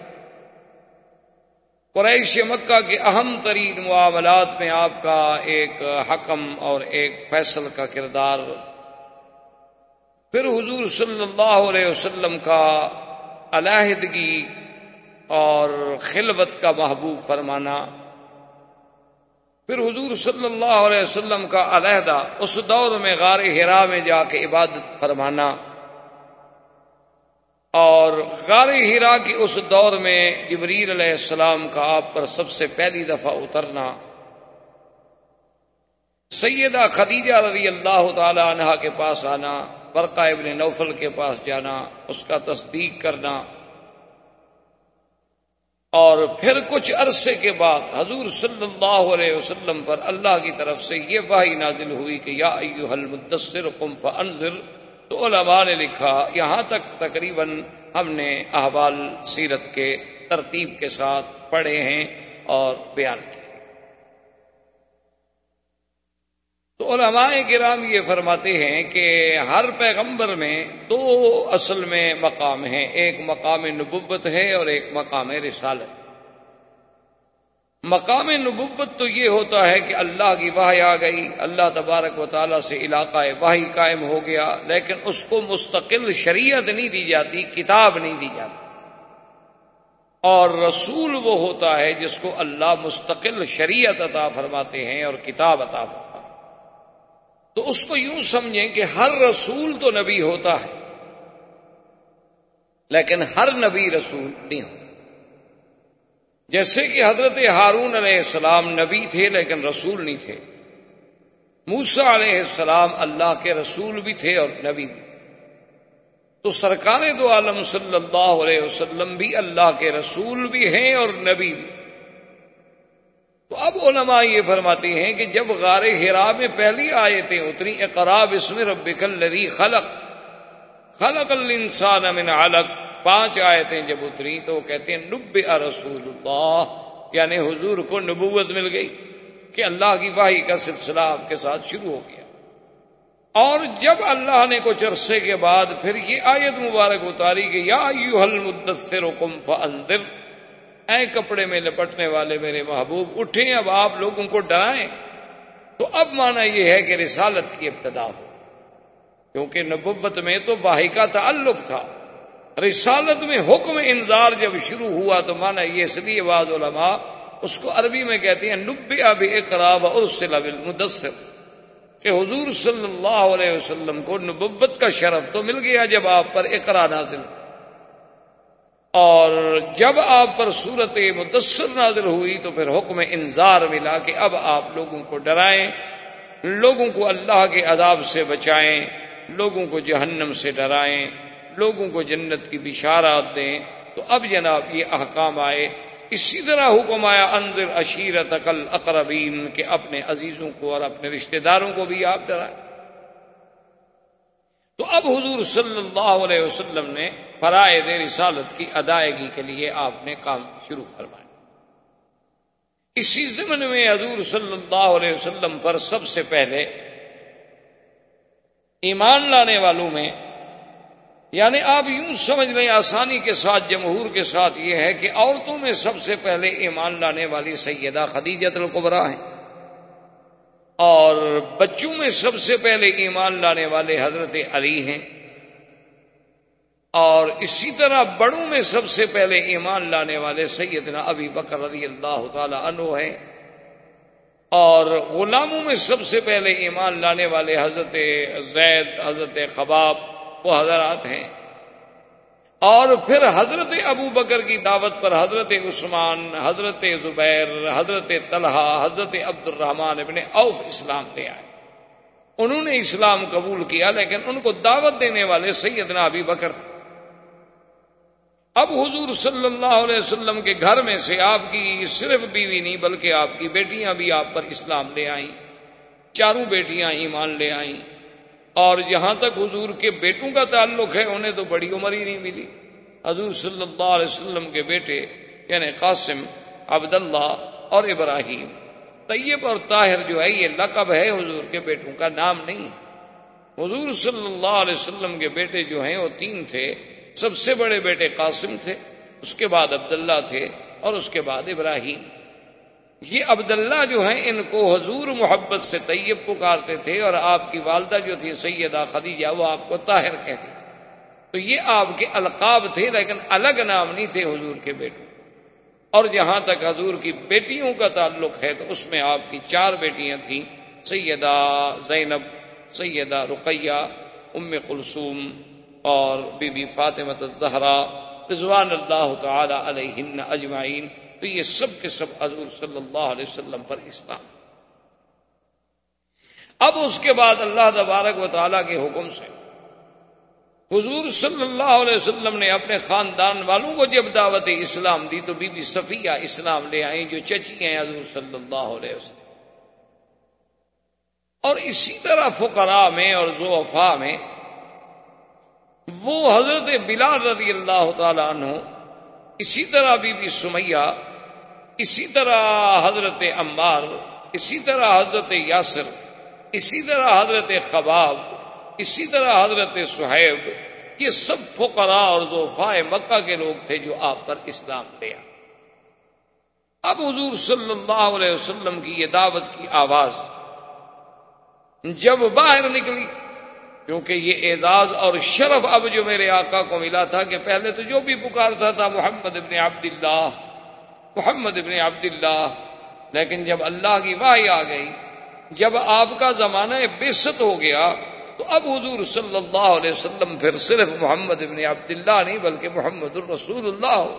S2: قریش مکہ کے اہم ترین معاملات میں آپ کا ایک حکم اور ایک فیصل کا کردار۔ پھر حضور صلی اللہ علیہ وسلم کا علیحدگی اور خلوت کا محبوب فرمانا۔ پھر حضور صلی اللہ علیہ وسلم کا علیحدہ اس دور میں غار ہرا میں جا کے عبادت فرمانا۔ اور غار ہرا کی اس دور میں جبریل علیہ السلام کا آپ پر سب سے پہلی دفعہ اترنا۔ سیدہ خدیجہ رضی اللہ تعالی عنہ کے پاس آنا برقا ابن نوفل کے پاس جانا، اس کا تصدیق کرنا۔ اور پھر کچھ عرصے کے بعد حضور صلی اللہ علیہ وسلم پر اللہ کی طرف سے یہ واہی نازل ہوئی کہ یا ایوہ المدثر قم فانذر۔ تو علماء نے لکھا، یہاں تک تقریباً ہم نے احوال سیرت کے ترتیب کے ساتھ پڑھے ہیں اور بیان کیے تو علماء کرام یہ فرماتے ہیں کہ ہر پیغمبر میں دو اصل میں مقام ہیں، ایک مقام نبوت ہے اور ایک مقام رسالت۔ ہے مقام نبوت تو یہ ہوتا ہے کہ اللہ کی واہ آ گئی، اللہ تبارک و تعالیٰ سے علاقہ واہی قائم ہو گیا، لیکن اس کو مستقل شریعت نہیں دی جاتی، کتاب نہیں دی جاتی۔ اور رسول وہ ہوتا ہے جس کو اللہ مستقل شریعت عطا فرماتے ہیں اور کتاب عطا فرماتے تو اس کو یوں سمجھیں کہ ہر رسول تو نبی ہوتا ہے، لیکن ہر نبی رسول نہیں ہوتا۔ جیسے کہ حضرت ہارون علیہ السلام نبی تھے لیکن رسول نہیں تھے۔ موسا علیہ السلام اللہ کے رسول بھی تھے اور نبی بھی تھے۔ تو سرکار دو عالم صلی اللہ علیہ وسلم بھی اللہ کے رسول بھی ہیں اور نبی بھی تو اب علماء یہ فرماتے ہیں کہ جب غار ہرا میں پہلی آیتیں اتری اقراب اس میں رب کلری خلق۔ خلق الانسان من علق۔ پانچ آیتیں جب اتری تو وہ کہتے ہیں نب رسول اللہ یعنی حضور کو نبوت مل گئی کہ اللہ کی واہی کا سلسلہ آپ کے ساتھ شروع ہو گیا۔ اور جب اللہ نے کچھ عرصے کے بعد پھر یہ آیت مبارک اتاری کہ یا یو حل مدثر حکم فاندر، اے کپڑے میں لپٹنے والے میرے محبوب، اٹھیں اب آپ لوگوں کو ڈرائیں۔ تو اب مانا یہ ہے کہ رسالت کی ابتدا ہو۔ کیونکہ نبوت میں تو واہی کا تعلق تھا۔ رسالت میں حکم انذار جب شروع ہوا تو مانا یہ اس لیے بعض علماء اس کو عربی میں کہتے ہیں نبے اب اقراب اور مدثر کہ حضور صلی اللہ علیہ وسلم کو نبوت کا شرف تو مل گیا جب آپ پر اقرا نازل۔ اور جب آپ پر صورت مدثر نازل ہوئی تو پھر حکم انذار ملا کہ اب آپ لوگوں کو ڈرائیں، لوگوں کو اللہ کے عذاب سے بچائیں، لوگوں کو جہنم سے ڈرائیں۔ لوگوں کو جنت کی بشارات دیں، تو اب جناب یہ احکام آئے۔ اسی طرح حکم آیا انضر عشیرت عقل اقربین کے اپنے عزیزوں کو اور اپنے رشتہ داروں کو بھی آپ ڈرائیں۔ تو اب حضور صلی اللہ علیہ وسلم نے فرائد رسالت کی ادائیگی کے لیے آپ نے کام شروع فرمایا اسی زمن میں حضور صلی اللہ علیہ وسلم پر سب سے پہلے ایمان لانے والوں میں یعنی آپ یوں سمجھ لیں آسانی کے ساتھ، جمہور کے ساتھ یہ ہے کہ عورتوں میں سب سے پہلے ایمان لانے والی سیدہ خدیجت القبرا ہیں۔ اور بچوں میں سب سے پہلے ایمان لانے والے حضرت علی ہیں۔ اور اسی طرح بڑوں میں سب سے پہلے ایمان لانے والے سیدنا ابی بکر رضی اللہ تعالی عنہ ہیں۔ اور غلاموں میں سب سے پہلے ایمان لانے والے حضرت زید، حضرت خباب وہ حضرات ہیں۔ اور پھر حضرت ابو بکر کی دعوت پر حضرت عثمان، حضرت زبیر، حضرت طلحہ، حضرت عبد الرحمان ابن اوف اسلام لے آئے۔ انہوں نے اسلام قبول کیا، لیکن ان کو دعوت دینے والے سیدنا ابی بکر تھے۔ اب حضور صلی اللہ علیہ وسلم کے گھر میں سے آپ کی صرف بیوی نہیں، بلکہ آپ کی بیٹیاں بھی آپ پر اسلام لے آئیں۔ چاروں بیٹیاں ایمان لے آئیں۔ اور جہاں تک حضور کے بیٹوں کا تعلق ہے، انہیں تو بڑی عمر ہی نہیں ملی۔ حضور صلی اللہ علیہ وسلم کے بیٹے یعنی قاسم، عبداللہ اور ابراہیم۔ طیب اور طاہر جو ہے، یہ لقب ہے حضور کے بیٹوں کا، نام نہیں۔ حضور صلی اللہ علیہ وسلم کے بیٹے جو ہیں، وہ تین تھے۔ سب سے بڑے بیٹے قاسم تھے، اس کے بعد عبداللہ تھے اور اس کے بعد ابراہیم تھے۔ یہ عبداللہ جو ہیں، ان کو حضور محبت سے طیب پکارتے تھے اور آپ کی والدہ جو تھی، سیدہ خدیجہ، وہ آپ کو طاہر کہتے تھے۔ تو یہ آپ کے القاب تھے، لیکن الگ نام نہیں تھے حضور کے بیٹوں اور جہاں تک حضور کی بیٹیوں کا تعلق ہے، تو اس میں آپ کی چار بیٹیاں تھیں۔ سیدہ زینب، سیدہ رقیہ، ام کلثوم اور بی بی فاطمت الزہرا، رضوان اللہ تعالی علیہن اجمعین۔ تو یہ سب کے سب حضور صلی اللہ علیہ وسلم پر اسلام۔ اب اس کے بعد اللہ تبارک و تعالیٰ کے حکم سے حضور صلی اللہ علیہ وسلم نے اپنے خاندان والوں کو جب دعوت اسلام دی تو بی بی صفیہ اسلام لے آئی جو چچی ہیں حضور صلی اللہ علیہ وسلم۔ اور اسی طرح فقراء میں اور زوفا میں وہ حضرت بلال رضی اللہ تعالی عنہ، اسی طرح بی بی سمیہ اسی طرح حضرت عمار، اسی طرح حضرت یاسر، اسی طرح حضرت خباب، اسی طرح حضرت سہیب، یہ سب فقراء اور ذوفائے مکہ کے لوگ تھے جو آپ پر اسلام لیا اب حضور صلی اللہ علیہ وسلم کی یہ دعوت کی آواز جب باہر نکلی، کیونکہ یہ اعزاز اور شرف اب جو میرے آقا کو ملا تھا کہ پہلے تو جو بھی پکارتا تھا محمد ابن عبداللہ محمد ابن عبداللہ۔ لیکن جب اللہ کی واہ آ گئی، جب آپ کا زمانہ بےست ہو گیا، تو اب حضور صلی اللہ علیہ وسلم پھر صرف محمد ابن عبداللہ نہیں، بلکہ محمد الرسول اللہ۔ ہو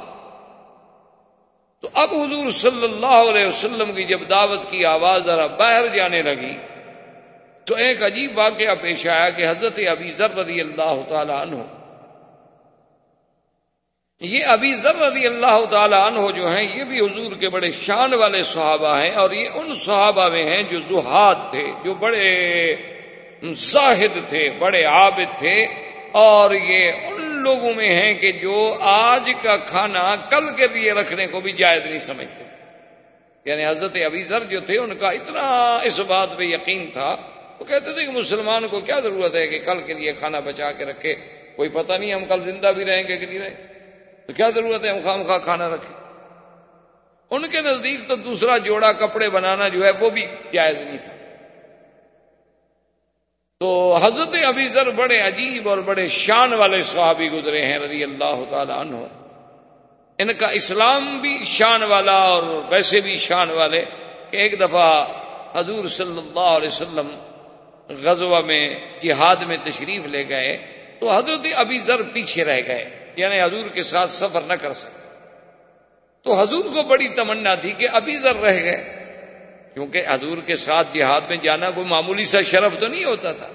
S2: تو اب حضور صلی اللہ علیہ وسلم کی جب دعوت کی آواز ذرا باہر جانے لگی، تو ایک عجیب واقعہ پیش آیا کہ حضرت ابی ذر رضی اللہ تعالی عنہ یہ ابھی ذر رضی اللہ تعالی عنہ جو ہیں، یہ بھی حضور کے بڑے شان والے صحابہ ہیں اور یہ ان صحابہ میں ہیں جو زہاد تھے، جو بڑے زاہد تھے، بڑے عابد تھے۔ اور یہ ان لوگوں میں ہیں کہ جو آج کا کھانا کل کے لیے رکھنے کو بھی جائز نہیں سمجھتے تھے۔ یعنی حضرت ابھی ذر جو تھے، ان کا اتنا اس بات پہ یقین تھا۔ وہ کہتے تھے کہ مسلمان کو کیا ضرورت ہے کہ کل کے لیے کھانا بچا کے رکھے۔ کوئی پتہ نہیں ہم کل زندہ بھی رہیں گے کہ نہیں رہیں۔ تو کیا ضرورت ہے ہم خام خواہ کھانا رکھیں؟ ان کے نزدیک تو دوسرا جوڑا کپڑے بنانا جو ہے وہ بھی جائز نہیں تھا۔ تو حضرت ابھی ذر بڑے عجیب اور بڑے شان والے صحابی گزرے ہیں رضی اللہ تعالی عنہ۔ ان کا اسلام بھی شان والا اور ویسے بھی شان والے کہ ایک دفعہ حضور صلی اللہ علیہ وسلم غزوہ میں جہاد میں تشریف لے گئے تو حضرت ابھی ذر پیچھے رہ گئے۔ یعنی حضور کے ساتھ سفر نہ کر سکے۔ تو حضور کو بڑی تمنا تھی کہ ابھی ذر رہ گئے۔ کیونکہ حضور کے ساتھ جہاد میں جانا کوئی معمولی سا شرف تو نہیں ہوتا تھا۔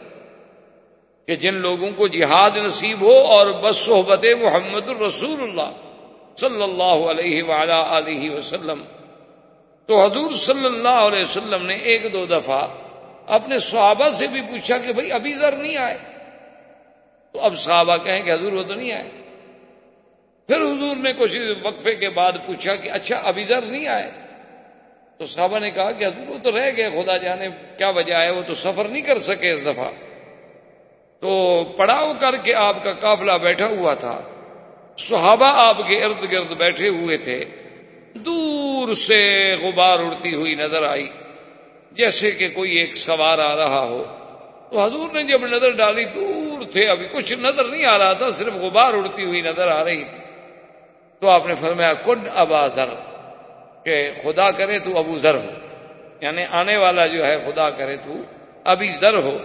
S2: کہ جن لوگوں کو جہاد نصیب ہو اور بس صحبت محمد الرسول اللہ صلی اللہ علیہ وعلا علیہ وسلم۔ تو حضور صلی اللہ علیہ وسلم نے ایک دو دفعہ اپنے صحابہ سے بھی پوچھا کہ بھائی ابھی ذر نہیں آئے۔ تو اب صحابہ کہیں کہ حضور وہ تو نہیں آئے۔ پھر حضور نے کچھ وقفے کے بعد پوچھا کہ اچھا ابھی ذر نہیں آئے؟ تو صحابہ نے کہا کہ حضور وہ تو رہ گئے، خدا جانے کیا وجہ ہے، وہ تو سفر نہیں کر سکے اس دفعہ۔ تو پڑاؤ کر کے آپ کا قافلہ بیٹھا ہوا تھا۔ صحابہ آپ کے ارد گرد بیٹھے ہوئے تھے۔ دور سے غبار اڑتی ہوئی نظر آئی، جیسے کہ کوئی ایک سوار آ رہا ہو۔ تو حضور نے جب نظر ڈالی، دور تھے، ابھی کچھ نظر نہیں آ رہا تھا، صرف غبار اڑتی ہوئی نظر آ رہی تھی۔ تو آپ نے فرمایا، کن ابا ذر؟ کہ خدا کرے تو ابو ذر ہو۔ یعنی آنے والا جو ہے، خدا کرے تو ابھی ذر ہو۔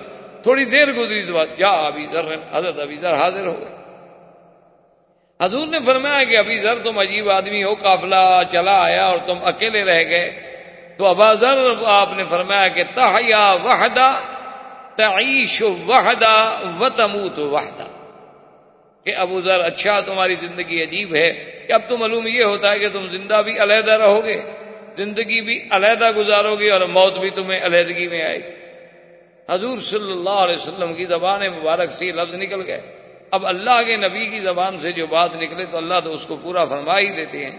S2: تھوڑی دیر گزری تو جا ابھی ذر حضرت ابھی ذر حاضر ہو گئے۔ حضور نے فرمایا کہ ابھی ذر تم عجیب آدمی ہو، قافلہ چلا آیا اور تم اکیلے رہ گئے۔ تو ابا ذر، آپ نے فرمایا کہ تحیا وحدہ، تعیش وحدہ و تموت وحدہ۔ کہ ابو ذر اچھا تمہاری زندگی عجیب ہے۔ کہ اب تو معلوم یہ ہوتا ہے کہ تم زندہ بھی علیحدہ رہو گے زندگی بھی علیحدہ گزارو گے اور موت بھی تمہیں علیحدگی میں آئے گی۔ حضور صلی اللہ علیہ وسلم کی زبان مبارک سے لفظ نکل گئے۔ اب اللہ کے نبی کی زبان سے جو بات نکلے تو اللہ تو اس کو پورا فرما ہی دیتے ہیں۔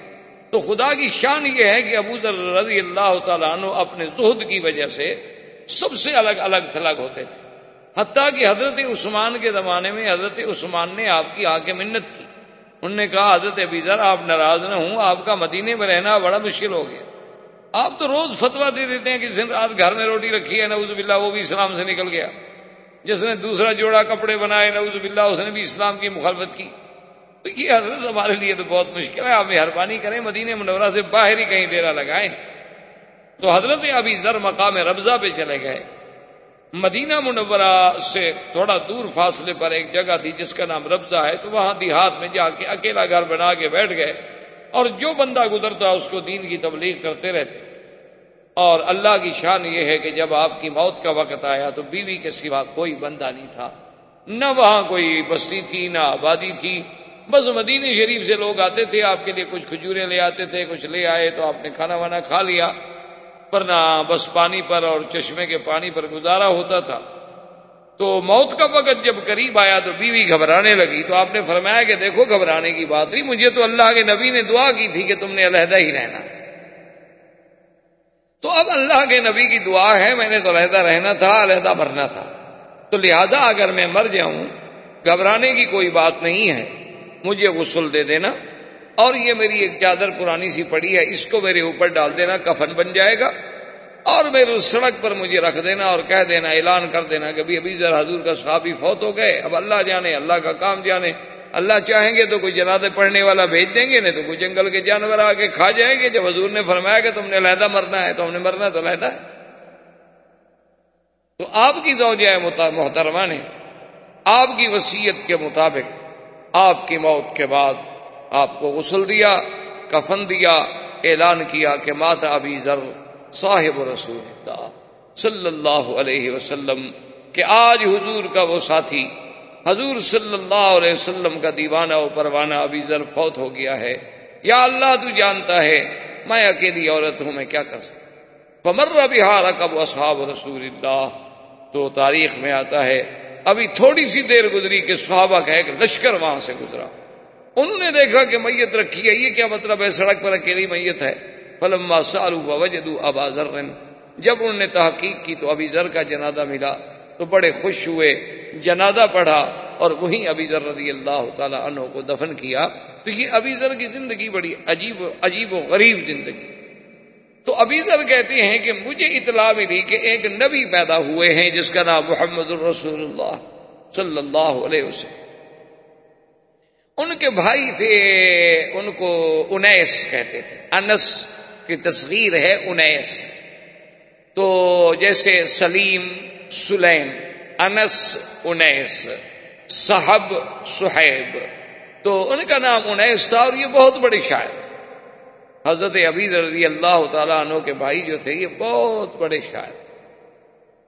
S2: تو خدا کی شان یہ ہے کہ ابو ذر رضی اللہ تعالیٰ عنہ اپنے زہد کی وجہ سے سب سے الگ الگ تھلگ ہوتے تھے۔ حتیٰ کہ حضرت عثمان کے زمانے میں حضرت عثمان نے آپ کی آ کے منت کی۔ انہوں نے کہا، حضرت ابھی ذر، آپ ناراض نہ ہوں، آپ کا مدینے میں رہنا بڑا مشکل ہو گیا۔ آپ تو روز فتوا دے دیتے ہیں کہ جس نے رات گھر میں روٹی رکھی ہے، نعوذ باللہ، وہ بھی اسلام سے نکل گیا۔ جس نے دوسرا جوڑا کپڑے بنائے، نعوذ باللہ، اس نے بھی اسلام کی مخالفت کی۔ تو یہ حضرت ہمارے لیے تو بہت مشکل ہے۔ آپ مہربانی کریں مدینہ منورہ سے باہر ہی کہیں ڈیرا لگائیں۔ تو حضرت ابھی ذر مقام ربضہ پہ چلے گئے۔ مدینہ منورہ سے تھوڑا دور فاصلے پر ایک جگہ تھی جس کا نام ربضہ ہے، تو وہاں دیہات میں جا کے اکیلا گھر بنا کے بیٹھ گئے اور جو بندہ گزرتا اس کو دین کی تبلیغ کرتے رہتے۔ اور اللہ کی شان یہ ہے کہ جب آپ کی موت کا وقت آیا تو بیوی کے سوا کوئی بندہ نہیں تھا۔ نہ وہاں کوئی بستی تھی، نہ آبادی تھی۔ بس مدینہ شریف سے لوگ آتے تھے، آپ کے لیے کچھ کھجورے لے آتے تھے، کچھ لے آئے تو آپ نے کھانا وانا کھا لیا۔ ورنہ بس پانی پر اور چشمے کے پانی پر گزارا ہوتا تھا۔ تو موت کا وقت جب قریب آیا تو بیوی گھبرانے لگی۔ تو آپ نے فرمایا کہ دیکھو، گھبرانے کی بات نہیں، مجھے تو اللہ کے نبی نے دعا کی تھی کہ تم نے علیحدہ ہی رہنا۔ تو اب اللہ کے نبی کی دعا ہے، میں نے تو علیحدہ رہنا تھا، علیحدہ مرنا تھا۔ تو لہذا اگر میں مر جاؤں، گھبرانے کی کوئی بات نہیں ہے۔ مجھے غسل دے دینا۔ اور یہ میری ایک چادر پرانی سی پڑی ہے، اس کو میرے اوپر ڈال دینا، کفن بن جائے گا۔ اور میرے سڑک پر مجھے رکھ دینا اور کہہ دینا، اعلان کر دینا کہ ابھی ذرا حضور کا صحابی فوت ہو گئے، اب اللہ جانے، اللہ کا کام جانے۔ اللہ چاہیں گے تو کوئی جنازے پڑھنے والا بھیج دیں گے، نہیں تو کوئی جنگل کے جانور آ کے کھا جائیں گے۔ جب حضور نے فرمایا کہ تم نے علیحدہ مرنا ہے، تو ہم نے مرنا تو علیحدہ ہے۔ تو آپ کی زوجہ محترمہ نے، آپ کی وسیعت کے مطابق آپ کی موت کے بعد آپ کو غسل دیا، کفن دیا، اعلان کیا کہ ماتا ابھی ذر صاحب رسول اللہ صلی اللہ علیہ وسلم کہ آج حضور کا وہ ساتھی، حضور صلی اللہ علیہ وسلم کا دیوانہ و پروانہ ابھی ذر فوت ہو گیا ہے۔ یا اللہ، تو جانتا ہے، میں اکیلی عورت ہوں، میں کیا کر سکتا پمر بہار کب اصحاب رسول اللہ۔ تو تاریخ میں آتا ہے، ابھی تھوڑی سی دیر گزری کہ صحابہ کا ایک لشکر وہاں سے گزرا۔ انہوں نے دیکھا کہ میت رکھی ہے یہ کیا مطلب ہے؟ سڑک پر اکیلی میت ہے۔ فلما سالو وجدو ابا ذر۔ جب انہوں نے تحقیق کی تو ابھی ذر کا جنازہ ملا۔ تو بڑے خوش ہوئے۔ جنازہ پڑھا اور وہیں ابھی ذر رضی اللہ تعالی عنہ کو دفن کیا۔ تو یہ ابھی ذر کی زندگی بڑی عجیب عجیب و غریب زندگی تھی۔ تو ابھی ذر کہتے ہیں کہ مجھے اطلاع ملی کہ ایک نبی پیدا ہوئے ہیں جس کا نام محمد الرسول اللہ صلی اللہ علیہ وسلم۔ ان کے بھائی تھے، ان کو انیس کہتے تھے۔ انس کی تصغیر ہے انیس۔ تو جیسے سلیم سلیم، انس، انیس صحب سہیب۔ تو ان کا نام انیس تھا اور یہ بہت بڑے شاعر حضرت ابھی رضی اللہ تعالیٰ عنہ کے بھائی جو تھے، یہ بہت بڑے شاعر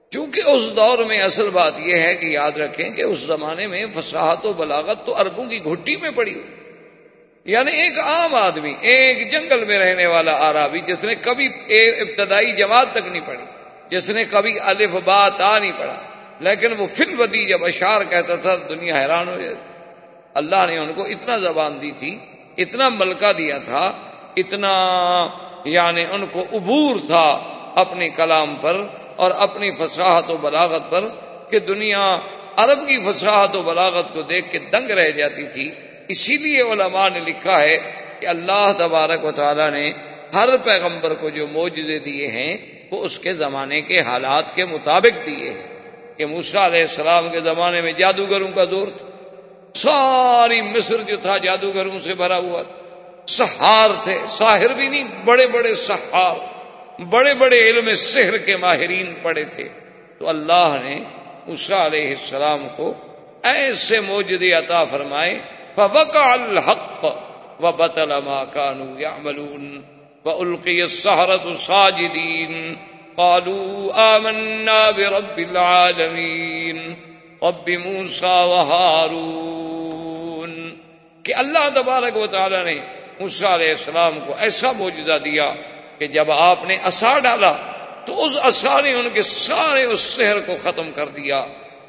S2: چونکہ اس دور میں اصل بات یہ ہے کہ یاد رکھیں کہ اس زمانے میں فصاحت و بلاغت تو اربوں کی گھٹی میں پڑی ہوئی۔ یعنی ایک عام آدمی، ایک جنگل میں رہنے والا آرابی جس نے کبھی ابتدائی جماعت تک نہیں پڑھی، جس نے کبھی الف بات آ نہیں پڑھا۔ لیکن وہ فل بدی جب اشار کہتا تھا، دنیا حیران ہو جائے اللہ نے ان کو اتنا زبان دی تھی، اتنا ملکہ دیا تھا، اتنا یعنی ان کو عبور تھا اپنے کلام پر۔ اور اپنی فصاحت و بلاغت پر کہ دنیا عرب کی فصاحت و بلاغت کو دیکھ کے دنگ رہ جاتی تھی۔ اسی لیے علماء نے لکھا ہے کہ اللہ تبارک و تعالی نے ہر پیغمبر کو جو موجودے دیے ہیں، وہ اس کے زمانے کے حالات کے مطابق دیے ہیں۔ کہ موسا علیہ السلام کے زمانے میں جادوگروں کا دور تھا۔ ساری مصر جو تھا جادوگروں سے بھرا ہوا تھا۔ سہار تھے۔ ساحر بھی نہیں، بڑے بڑے سہار۔ بڑے بڑے علم سحر کے ماہرین پڑے تھے۔ تو اللہ نے موسا علیہ السلام کو ایسے موجودے عطا فرمائے، فوقع الحق وبطل ما كانوا يعملون والقي السحرة ساجدين قالوا آمنا برب العالمين رب موسى وهارون کہ اللہ تبارک و تعالی نے موسیٰ علیہ السلام کو ایسا موجودہ دیا کہ جب آپ نے اصا ڈالا تو اس اصا نے ان کے سارے اس شہر کو ختم کر دیا،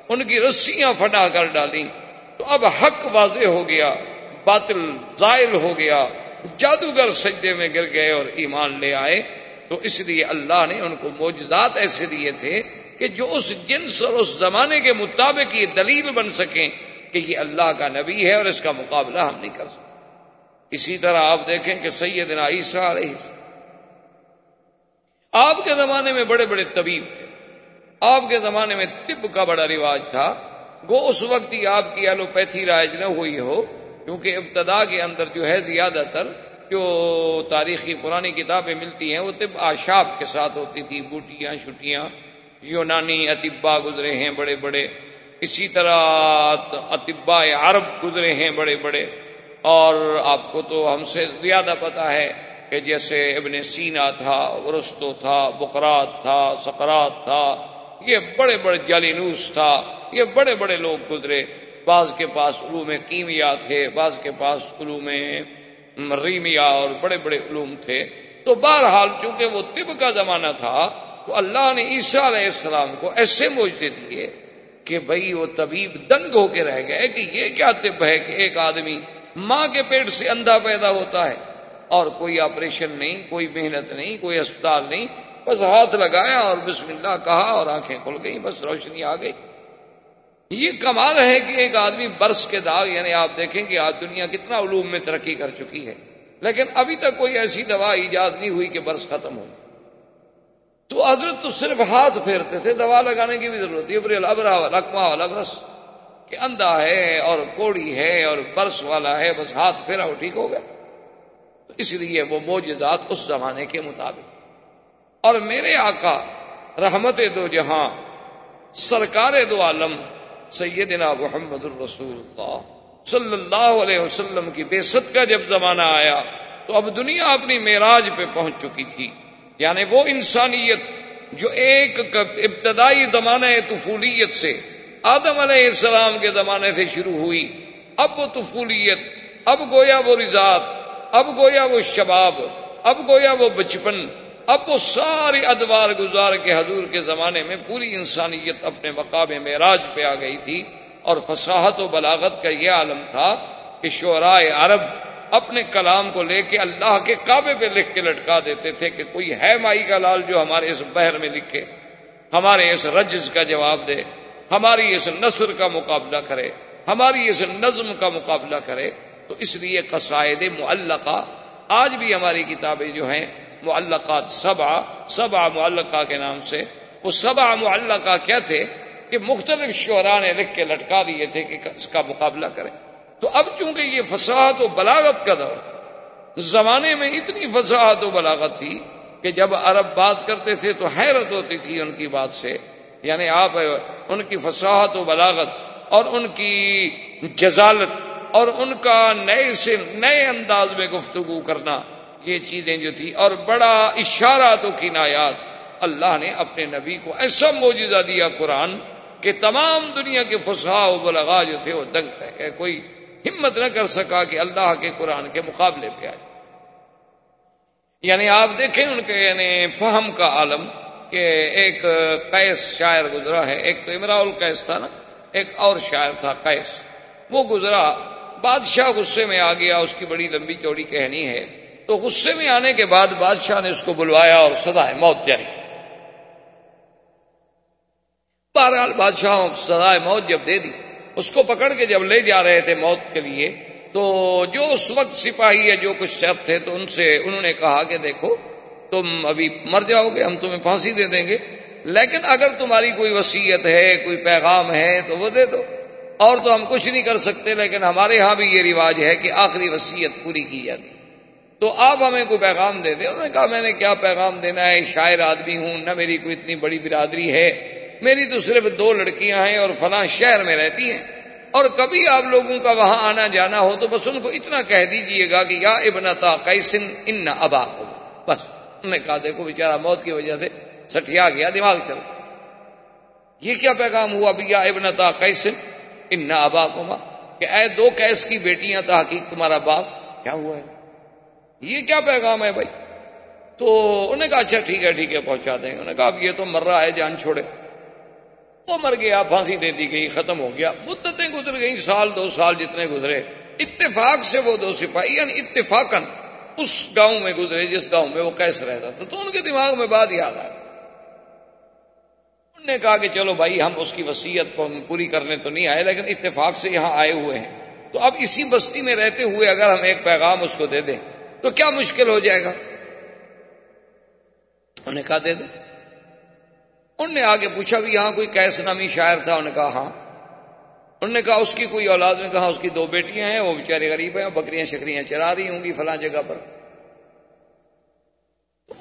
S2: ان کی رسیاں پھٹا کر ڈالی۔ تو اب حق واضح ہو گیا، باطل زائل ہو گیا۔ جادوگر سجدے میں گر گئے اور ایمان لے آئے۔ تو اس لیے اللہ نے ان کو موجزات ایسے دیے تھے کہ جو اس جنس اور اس زمانے کے مطابق یہ دلیل بن سکیں کہ یہ اللہ کا نبی ہے اور اس کا مقابلہ ہم نہیں کر سکتے۔ اسی طرح آپ دیکھیں کہ سیدنا عیسیٰ علیہ آپ کے زمانے میں بڑے بڑے طبیب تھے۔ آپ کے زمانے میں طب کا بڑا رواج تھا۔ گو، اس وقت ہی آپ کی ایلوپیتھی رائج نہ ہوئی ہو، کیونکہ ابتدا کے اندر جو ہے زیادہ تر جو تاریخی پرانی کتابیں ملتی ہیں، وہ طب آشاب کے ساتھ ہوتی تھی۔ بوٹیاں چھٹیاں یونانی اطبا گزرے ہیں بڑے بڑے۔ اسی طرح اطباء عرب گزرے ہیں بڑے بڑے۔ اور آپ کو تو ہم سے زیادہ پتا ہے کہ جیسے ابن سینا تھا، ورستو تھا بخرات تھا سکرات تھا، یہ بڑے بڑے جالینوس تھا، یہ بڑے بڑے لوگ گزرے۔ بعض کے پاس علوم کیمیا تھے، بعض کے پاس علوم ریمیا اور بڑے بڑے علوم تھے۔ تو بہرحال چونکہ وہ طب کا زمانہ تھا، تو اللہ نے عیسیٰ علیہ السلام کو ایسے موجے دیے کہ بھائی وہ طبیب دنگ ہو کے رہ گئے کہ یہ کیا طب ہے کہ ایک آدمی ماں کے پیٹ سے اندھا پیدا ہوتا ہے۔ اور کوئی آپریشن نہیں، کوئی محنت نہیں، کوئی اسپتال نہیں۔ بس ہاتھ لگایا اور بسم اللہ کہا اور آنکھیں کھل گئی بس روشنی آ گئی۔ یہ کمال ہے کہ ایک آدمی برس کے داغ یعنی آپ دیکھیں کہ آج دنیا کتنا علوم میں ترقی کر چکی ہے۔ لیکن ابھی تک کوئی ایسی دوا ایجاد نہیں ہوئی کہ برس ختم ہو۔ تو حضرت تو صرف ہاتھ پھیرتے تھے، دوا لگانے کی بھی ضرورت ہے ابرا لکما والا برس کہ اندھا ہے اور کوڑی ہے اور برس والا ہے، بس ہاتھ پھیرا وہ ٹھیک ہو گیا۔ اس لیے وہ موجزات اس زمانے کے مطابق۔ اور میرے آقا، رحمت دو جہاں، سرکار دو عالم، سیدنا محمد الرسول اللہ صلی اللہ علیہ وسلم کی بے ست کا جب زمانہ آیا، تو اب دنیا اپنی معراج پہ پہنچ چکی تھی۔ یعنی وہ انسانیت جو ایک ابتدائی زمانہ طفولیت سے آدم علیہ السلام کے زمانے سے شروع ہوئی، اب وہ طفولیت، اب گویا وہ رضات اب گویا وہ شباب، اب گویا وہ بچپن، اب وہ ساری ادوار گزار کے حضور کے زمانے میں پوری انسانیت اپنے مقام معراج پہ آ گئی تھی اور فصاحت و بلاغت کا یہ عالم تھا کہ شعرائے عرب اپنے کلام کو لے کے اللہ کے کعبے پہ لکھ کے لٹکا دیتے تھے کہ کوئی ہے مائی کا لال جو ہمارے اس بحر میں لکھے، ہمارے اس رجز کا جواب دے، ہماری اس نثر کا مقابلہ کرے، ہماری اس نظم کا مقابلہ کرے۔ تو اس لیے قصائد معلقہ آج بھی ہماری کتابیں جو ہیں، معلقات سبا سبا معلقہ کے نام سے۔ وہ سبا معلقہ کیا تھے کہ مختلف شعراء نے لکھ کے لٹکا دیے تھے کہ اس کا مقابلہ کریں۔ تو اب چونکہ یہ فساحت و بلاغت کا دور تھا، زمانے میں اتنی فساحت و بلاغت تھی کہ جب عرب بات کرتے تھے تو حیرت ہوتی تھی ان کی بات سے۔ یعنی آپ، ان کی فساحت و بلاغت اور ان کی جزالت اور ان کا نئے سے نئے انداز میں گفتگو کرنا، یہ چیزیں جو تھی۔ اور بڑا اشارات و کنایات۔ اللہ نے اپنے نبی کو ایسا موجودہ دیا قرآن کہ تمام دنیا کے فسا و بلغا جو تھے وہ دنگ رہ گئے۔ کوئی ہمت نہ کر سکا کہ اللہ کے قرآن کے مقابلے پہ آئے۔ یعنی آپ دیکھیں ان کے یعنی فہم کا عالم کہ ایک قیس شاعر گزرا ہے۔ ایک تو امرا القیس تھا نا، ایک اور شاعر تھا قیس۔ وہ گزرا بادشاہ غصے میں آ گیا، اس کی بڑی لمبی چوڑی کہنی ہے۔ تو غصے میں آنے کے بعد بادشاہ نے اس کو بلوایا اور سدائے موت جاری کی۔ بہرحال بادشاہ سدائے موت جب دے دی، اس کو پکڑ کے جب لے جا رہے تھے موت کے لیے، تو جو اس وقت سپاہی ہے، جو کچھ سب تھے، تو ان سے انہوں نے کہا کہ دیکھو، تم ابھی مر جاؤ گے، ہم تمہیں پھانسی دے دیں گے۔ لیکن اگر تمہاری کوئی وسیعت ہے، کوئی پیغام ہے، تو وہ دے دو۔ اور تو ہم کچھ نہیں کر سکتے، لیکن ہمارے ہاں بھی یہ رواج ہے کہ آخری وسیعت پوری کی جاتی۔ تو آپ ہمیں کوئی پیغام دے دیں۔ انہوں نے کہا، میں نے کیا پیغام دینا ہے؟ شاعر آدمی ہوں، نہ میری کوئی اتنی بڑی برادری ہے۔ میری تو صرف دو لڑکیاں ہیں اور فلاں شہر میں رہتی ہیں۔ اور کبھی آپ لوگوں کا وہاں آنا جانا ہو تو بس ان کو اتنا کہہ دیجیے گا کہ، یا ابن تا کیسن ان ابا۔ کو بس، انہوں نے کہا، دیکھو بیچارہ، موت کی وجہ سے سٹیا گیا، دماغ چل یہ کیا پیغام ہوا؟ بھیا ابن تا کیسن ان ابا کو کہ اے دو کیس کی بیٹیاں تھا حقیق تمہارا باپ کیا ہوا ہے؟ یہ کیا پیغام ہے بھائی؟ تو انہوں نے کہا اچھا ٹھیک ہے ٹھیک ہے، پہنچا دیں۔ انہوں نے کہا اب یہ تو مر رہا ہے، جان چھوڑے۔ وہ مر گیا، پھانسی دے دی گئی، ختم ہو گیا۔ مدتیں گزر گئی سال، دو سال جتنے گزرے۔ اتفاق سے وہ دو سپاہی یعنی اتفاقن اس گاؤں میں گزرے، جس گاؤں میں وہ کیسے رہتا تھا۔ تو ان کے دماغ میں بات یاد آئی انہوں نے کہا کہ چلو بھائی، ہم اس کی وسیعت پوری کرنے تو نہیں آئے، لیکن اتفاق سے یہاں آئے ہوئے ہیں۔ تو اب اسی بستی میں رہتے ہوئے اگر ہم ایک پیغام اس کو دے دیں، تو کیا مشکل ہو جائے گا؟ انہوں نے کہا، دے دیں انہوں نے آگے پوچھا، بھی یہاں کوئی کیس نامی شاعر تھا؟ انہوں نے کہا ہاں۔ انہوں نے کہا، اس کی کوئی اولاد؟ نے کہا ہاں، اس کی دو بیٹیاں ہیں، وہ بیچارے غریب ہیں، بکریاں شکریاں چرا رہی ہوں گی فلاں جگہ پر۔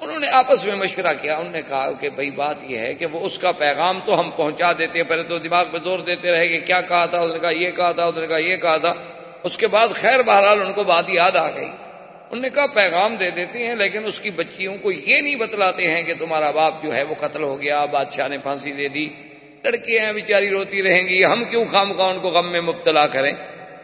S2: انہوں نے آپس میں مشورہ کیا، انہوں نے کہا کہ بھائی بات یہ ہے کہ وہ اس کا پیغام تو ہم پہنچا دیتے ہیں پہلے تو دماغ پہ زور دیتے رہے کہ کیا کہا تھا اس نے کہا یہ کہا تھا اس نے کہا یہ کہا تھا۔ اس کے بعد خیر بہرحال ان کو بات یاد آ گئی۔ انہوں نے کہا پیغام دے دیتے ہیں، لیکن اس کی بچیوں کو یہ نہیں بتلاتے ہیں کہ تمہارا باپ جو ہے وہ قتل ہو گیا، بادشاہ نے پھانسی دے دی، لڑکیاں بیچاری روتی رہیں گی، ہم کیوں خام کا ان کو غم میں مبتلا کریں؟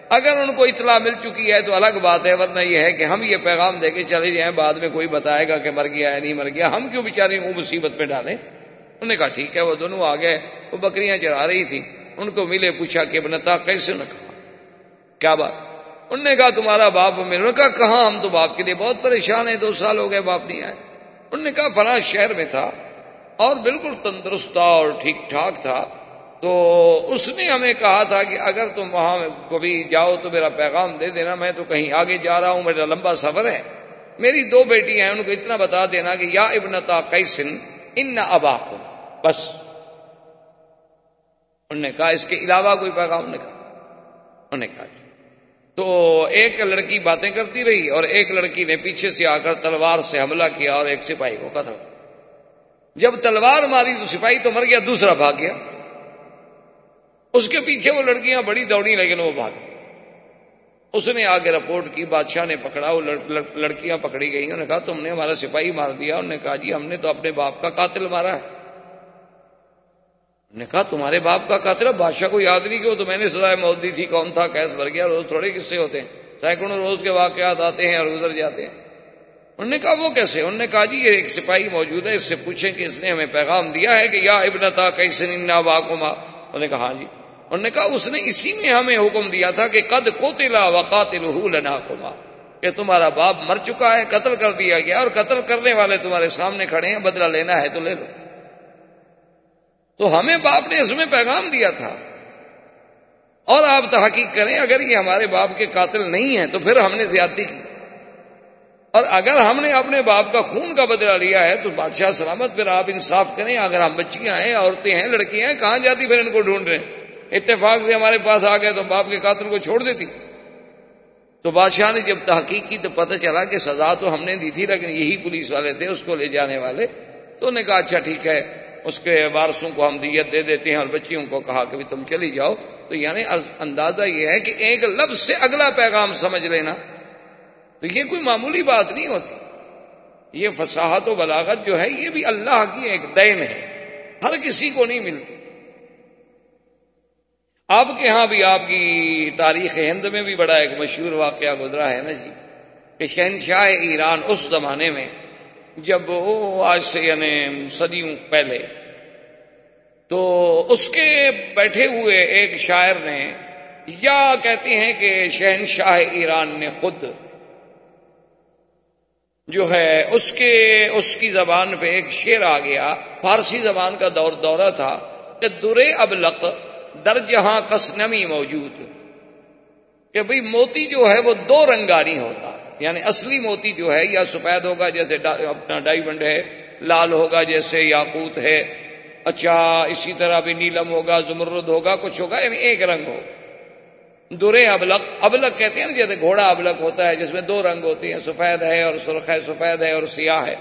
S2: اگر ان کو اطلاع مل چکی ہے تو الگ بات ہے، ورنہ یہ ہے کہ ہم یہ پیغام دے کے چلے جائیں، بعد میں کوئی بتائے گا کہ مر گیا ہے نہیں مر گیا، ہم کیوں بیچاری وہ مصیبت پہ ڈالیں؟ انہوں نے کہا، ٹھیک ہے، وہ دونوں آ گئے وہ بکریاں چرا رہی تھی ان کو ملے پوچھا کہ بنتا کیسے نہ کہا؟ کیا بات؟ انہوں نے کہا، تمہارا باپ میرے کہا، کہاں ہم تو باپ کے لیے بہت پریشان ہیں، دو سال ہو گئے باپ نہیں آئے۔ انہوں نے کہا، فلاں شہر میں تھا اور بالکل تندرست تھا اور ٹھیک ٹھاک تھا۔ تو اس نے ہمیں کہا تھا کہ اگر تم وہاں کبھی جاؤ تو میرا پیغام دے دینا، میں تو کہیں آگے جا رہا ہوں، میرا لمبا سفر ہے۔ میری دو بیٹی ہیں، ان کو اتنا بتا دینا کہ یا ابنتا کیسن ان ابا کو بس۔ انہوں نے کہا، اس کے علاوہ کوئی پیغام نے کہا انہوں نے کہا۔ تو ایک لڑکی باتیں کرتی رہی اور ایک لڑکی نے پیچھے سے آ کر تلوار سے حملہ کیا اور ایک سپاہی کو قتل۔ جب تلوار ماری تو سپاہی تو مر گیا، دوسرا بھاگ گیا۔ اس کے پیچھے وہ لڑکیاں بڑی دوڑی لیکن وہ بھاگ اس نے آگے رپورٹ کی، بادشاہ نے پکڑا، وہ لڑکیاں پکڑی گئی انہوں نے کہا، تم نے ہمارا سپاہی مار دیا۔ انہوں نے کہا جی ہم نے تو اپنے باپ کا قاتل مارا ہے۔ نے کہا، تمہارے باپ کا قاتل بادشاہ کو یاد نہیں کہ وہ تو میں نے سزائے موت دی تھی، کون تھا؟ کیس بھر گیا۔ روز تھوڑے قصے ہوتے ہیں۔ سینکڑوں روز کے واقعات آتے ہیں اور گزر جاتے ہیں۔ انہوں نے کہا، وہ کیسے؟ انہوں نے کہا جی یہ ایک سپاہی موجود ہے، اس سے پوچھیں کہ اس نے ہمیں پیغام دیا ہے کہ یا ابنتا کیسے ننا واقما انہوں نے کہا ہاں جی۔ انہوں نے کہا اس نے اسی میں ہمیں حکم دیا تھا کہ قد کو تلا وقاتل لنا کما کہ تمہارا باپ مر چکا ہے، قتل کر دیا گیا اور قتل کرنے والے تمہارے سامنے کھڑے ہیں، بدلہ لینا ہے تو لے لو۔ تو ہمیں باپ نے اس میں پیغام دیا تھا۔ اور آپ تحقیق کریں، اگر یہ ہمارے باپ کے قاتل نہیں ہیں تو پھر ہم نے زیادتی کی۔ اور اگر ہم نے اپنے باپ کا خون کا بدلہ لیا ہے تو بادشاہ سلامت، پھر آپ انصاف کریں۔ اگر ہم بچیاں ہیں، عورتیں ہیں، لڑکیاں ہیں، کہاں جاتی پھر ان کو ڈھونڈ رہے ہیں؟ اتفاق سے ہمارے پاس آ گئے تو باپ کے قاتل کو چھوڑ دیتی۔ تو بادشاہ نے جب تحقیق کی تو پتہ چلا کہ سزا تو ہم نے دی تھی، لیکن یہی پولیس والے تھے، اس کو لے جانے والے۔ تو انہوں نے کہا اچھا ٹھیک ہے، اس کے وارثوں کو ہم دیت دے دیتے ہیں اور بچیوں کو کہا کہ تم چلی جاؤ۔ تو یعنی اندازہ یہ ہے کہ ایک لفظ سے اگلا پیغام سمجھ لینا۔ تو یہ کوئی معمولی بات نہیں ہوتی۔ یہ فصاحت و بلاغت جو ہے، یہ بھی اللہ کی ایک دین ہے۔ ہر کسی کو نہیں ملتی۔ آپ کے ہاں بھی آپ کی تاریخ ہند میں بھی بڑا ایک مشہور واقعہ گزرا ہے نا جی کہ شہنشاہ ایران اس زمانے میں جب وہ آج سے یعنی صدیوں پہلے تو اس کے بیٹھے ہوئے ایک شاعر نے یا کہتے ہیں کہ شہنشاہ ایران نے خود جو ہے اس کے، اس کی زبان پہ ایک شعر آ گیا، فارسی زبان کا دور دورہ تھا کہ درے ابلق در جہاں کس نمی موجود کہ بھئی موتی جو ہے وہ دو رنگانی ہوتا یعنی اصلی موتی جو ہے یا سفید ہوگا جیسے اپنا ڈائیمنڈ ہے، لال ہوگا جیسے یاقوت ہے اچھا اسی طرح بھی نیلم ہوگا، زمرد ہوگا، کچھ ہوگا یعنی ایک رنگ ہو۔ درے ابلک ابلک کہتے ہیں نا جیسے گھوڑا ابلک ہوتا ہے، جس میں دو رنگ ہوتے ہیں، سفید ہے اور سرخ ہے، سفید ہے اور سیاہ ہے۔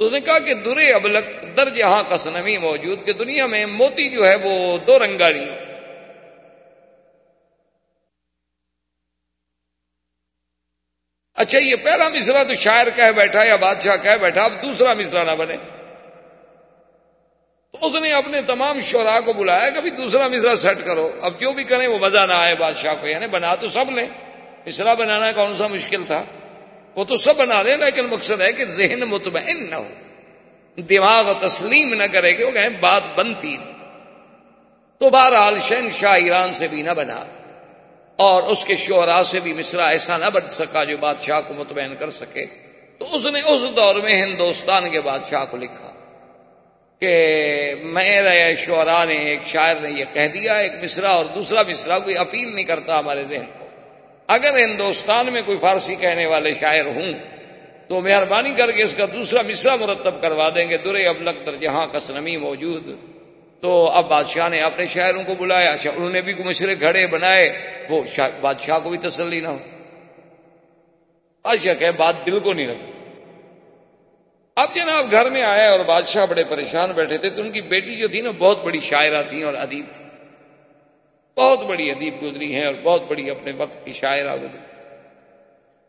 S2: اس نے کہا کہ درے ابلک در جہاں کا سنمی موجود کہ دنیا میں موتی جو ہے وہ دو رنگاری اچھا یہ پہلا مصرا تو شاعر کہہ بیٹھا یا بادشاہ کہہ بیٹھا، اب دوسرا مصرا نہ بنے۔ تو اس نے اپنے تمام شعراء کو بلایا کہ دوسرا مصرا سیٹ کرو۔ اب جو بھی کریں وہ مزہ نہ آئے بادشاہ کو یعنی بنا تو سب لیں۔ مصرا بنانا کون سا مشکل تھا؟ وہ تو سب بنا رہے ہیں، لیکن مقصد ہے کہ ذہن مطمئن نہ ہو۔ دماغ تسلیم نہ کرے کہ وہ کہیں بات بنتی نہیں۔ تو بہرحال شہن شاہ ایران سے بھی نہ بنا، اور اس کے شعراء سے بھی مصرا ایسا نہ بن سکا جو بادشاہ کو مطمئن کر سکے۔ تو اس نے اس دور میں ہندوستان کے بادشاہ کو لکھا کہ میرے شعراء نے، ایک شاعر نے یہ کہہ دیا، ایک مصرا اور دوسرا مصرا کوئی اپیل نہیں کرتا ہمارے ذہن کو۔ اگر ہندوستان میں کوئی فارسی کہنے والے شاعر ہوں، تو مہربانی کر کے اس کا دوسرا مصرا مرتب کروا دیں گے، درے ابلک در جہاں کسنمی موجود۔ تو اب بادشاہ نے اپنے شاعروں کو بلایا اچھا انہوں نے بھی مشرے گھڑے بنائے، وہ بادشاہ کو بھی تسلی نہ ہو۔ بادشاہ کہ بات دل کو نہیں لگتی اب جناب گھر میں آئے اور بادشاہ بڑے پریشان بیٹھے تھے، تو ان کی بیٹی جو تھی نا، بہت بڑی شاعرہ تھی اور ادیب تھی بہت بڑی ادیب گزری ہیں اور بہت بڑی اپنے وقت کی شاعرہ گزری۔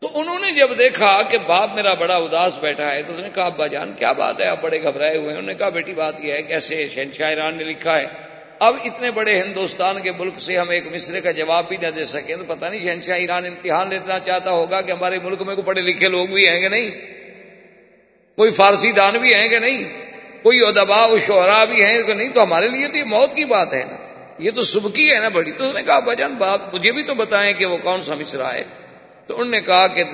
S2: تو انہوں نے جب دیکھا کہ باپ میرا بڑا اداس بیٹھا ہے تو اس نے کہا، ابا جان، کیا بات ہے؟ آپ بڑے گھبرائے ہوئے ہیں۔ انہوں نے کہا، بیٹی، بات یہ ہے کیسے شہنشاہ ایران نے لکھا ہے، اب اتنے بڑے ہندوستان کے ملک سے ہم ایک مصرے کا جواب بھی نہ دے سکیں تو پتہ نہیں شہنشاہ ایران امتحان لینا چاہتا ہوگا کہ ہمارے ملک میں کوئی پڑھے لکھے لوگ بھی ہیں گے نہیں؟ کوئی فارسی دان بھی ہیں گے نہیں؟ کوئی ادبا و شعرا بھی ہیں کہ نہیں؟ تو ہمارے لیے تو یہ موت کی بات ہے۔ نا یہ تو صبح کی ہے نا بڑی۔ تو اس نے کہا بجن باپ مجھے بھی تو بتائیں کہ وہ کون سا مصرا ہے۔ تو انہوں نے کہا کہ،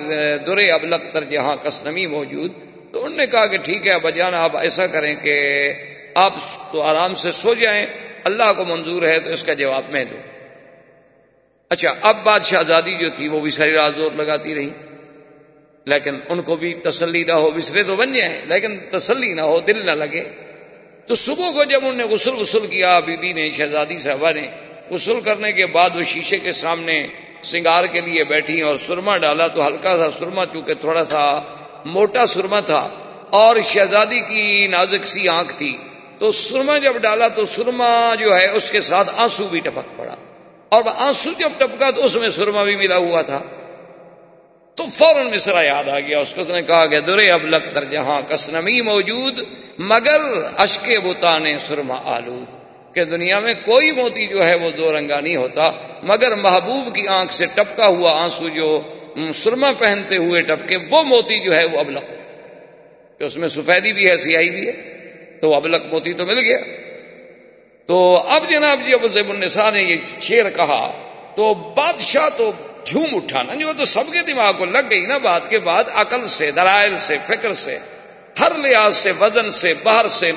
S2: درے اب لختر جہاں کسنمی موجود۔ تو انہوں نے کہا کہ، ٹھیک ہے، ابا جان، آپ ایسا کریں کہ آپ تو آرام سے سو جائیں۔ اللہ کو منظور ہے، تو اس کا جواب میں دوں۔ اچھا اب بات شہزادی جو تھی، وہ بھی ساری رات زور لگاتی رہی۔ لیکن ان کو بھی تسلی نہ ہو، بسرے تو بن جائیں۔ لیکن تسلی نہ ہو، دل نہ لگے۔ تو صبح کو جب انہوں نے غسل غسل کیا، بی بی نے، شہزادی صاحبہ نے، غسل کرنے کے بعد وہ شیشے کے سامنے سنگار کے لیے بیٹھی اور سرما ڈالا تو ہلکا سا سرما چونکہ تھوڑا سا موٹا سرما تھا اور شہزادی کی نازک سی آنکھ تھی۔ تو سرما جب ڈالا تو سرما جو ہے، اس کے ساتھ آنسو بھی ٹپک پڑا۔ اور آنسو جب ٹپکا تو اس میں سرما بھی ملا ہوا تھا۔ تو فوراً مصرا یاد آ گیا۔ اس کو اس نے کہا کہ درے اب لک در جہاں کسنمی موجود، مگر اشکے بتانے سرما آلود۔ کہ دنیا میں کوئی موتی جو ہے وہ دو رنگا نہیں ہوتا، مگر محبوب کی آنکھ سے ٹپکا ہوا آنسو جو سرما پہنتے ہوئے ٹپکے، وہ موتی جو ہے وہ ابلک کہ اس میں سفیدی بھی ہے، سیاہی بھی ہے، تو ابلک موتی تو مل گیا۔ تو اب جناب جی ابو زیب النساء نے یہ شیر کہا۔ تو بادشاہ تو جھوم اٹھانا جو تو سب کے دماغ کو لگ گئی نا بات کے بعد، عقل سے، دلائل سے، فکر سے، ہر لحاظ سے، وزن سے باہر سے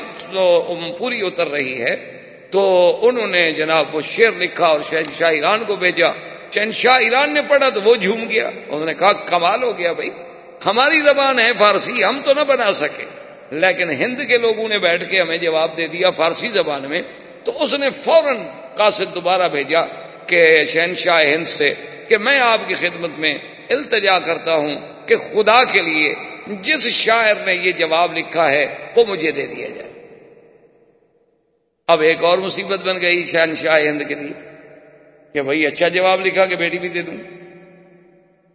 S2: پوری اتر رہی ہے۔ تو انہوں نے جناب وہ شعر لکھا اور شہنشاہ ایران کو بھیجا۔ شہنشاہ ایران نے پڑھا تو وہ جھوم گیا۔ انہوں نے کہا، کمال ہو گیا بھائی۔ ہماری زبان ہے فارسی، ہم تو نہ بنا سکے۔ لیکن ہند کے لوگوں نے بیٹھ کے ہمیں جواب دے دیا فارسی زبان میں۔ تو اس نے فوراً قاصد دوبارہ بھیجا۔ کہ شہنشاہ ہند سے کہ میں آپ کی خدمت میں التجا کرتا ہوں کہ خدا کے لیے جس شاعر نے یہ جواب لکھا ہے وہ مجھے دے دیا جائے۔ اب ایک اور مصیبت بن گئی شہن شاہ ہند کے لیے کہ بھائی اچھا جواب لکھا کہ بیٹی بھی دے دوں۔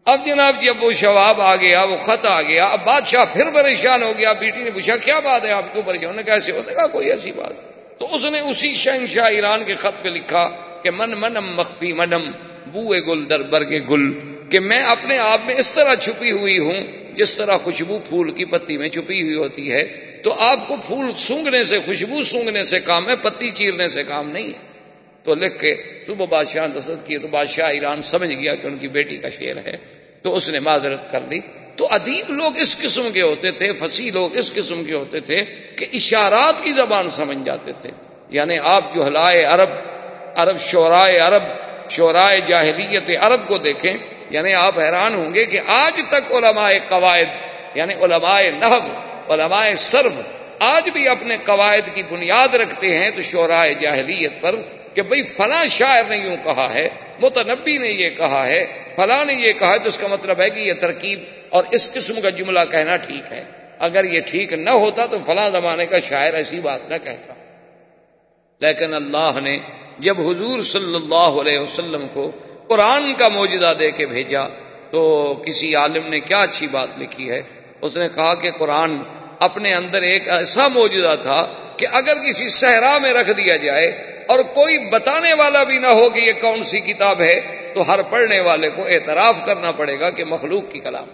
S2: اب جناب جی، جب وہ شواب آ گیا، وہ خط آ گیا، اب بادشاہ پھر پریشان ہو گیا، بیٹی نے پوچھا، کیا بات ہے آپ کیوں؟ پریشان نے کیسے ہونے کا کوئی ایسی بات تو اس نے اسی شہنشاہ ایران کے خط پہ لکھا کہ من منم مخفی منم، بوئے گل در برگ گل، کہ میں اپنے آپ میں اس طرح چھپی ہوئی ہوں، جس طرح خوشبو پھول کی پتی میں چھپی ہوئی ہوتی ہے، تو آپ کو پھول سونگنے سے، خوشبو سونگنے سے کام ہے، پتی چیرنے سے کام نہیں ہے۔ تو لکھ کے صبح بادشاہ دست کیے تو بادشاہ ایران سمجھ گیا کہ ان کی بیٹی کا شعر ہے، تو اس نے معذرت کر دی تو ادیب لوگ اس قسم کے ہوتے تھے، فصیح لوگ اس قسم کے ہوتے تھے، کہ اشارات کی زبان سمجھ جاتے تھے۔ یعنی آپ جو ہلائے عرب عرب شعرائے عرب شعرائے جاہلیت عرب کو دیکھیں یعنی آپ حیران ہوں گے کہ آج تک علماء قواعد یعنی علماء نحب علماء صرف آج بھی اپنے قواعد کی بنیاد رکھتے ہیں تو شعرائے جاہلیت پر کہ بھئی فلاں شاعر نے یوں کہا ہے، متنبی نے یہ کہا ہے، فلاں نے یہ کہا ہے، تو اس کا مطلب ہے کہ یہ ترکیب اور اس قسم کا جملہ کہنا ٹھیک ہے۔ اگر یہ ٹھیک نہ ہوتا تو فلاں زمانے کا شاعر ایسی بات نہ کہتا۔ لیکن اللہ نے جب حضور صلی اللہ علیہ وسلم کو قرآن کا موجودہ دے کے بھیجا تو کسی عالم نے کیا اچھی بات لکھی ہے؟ اس نے کہا کہ قرآن اپنے اندر ایک ایسا موجودہ تھا کہ اگر کسی صحرا میں رکھ دیا جائے اور کوئی بتانے والا بھی نہ ہو کہ یہ کون سی کتاب ہے، تو ہر پڑھنے والے کو اعتراف کرنا پڑے گا کہ مخلوق کی کلام۔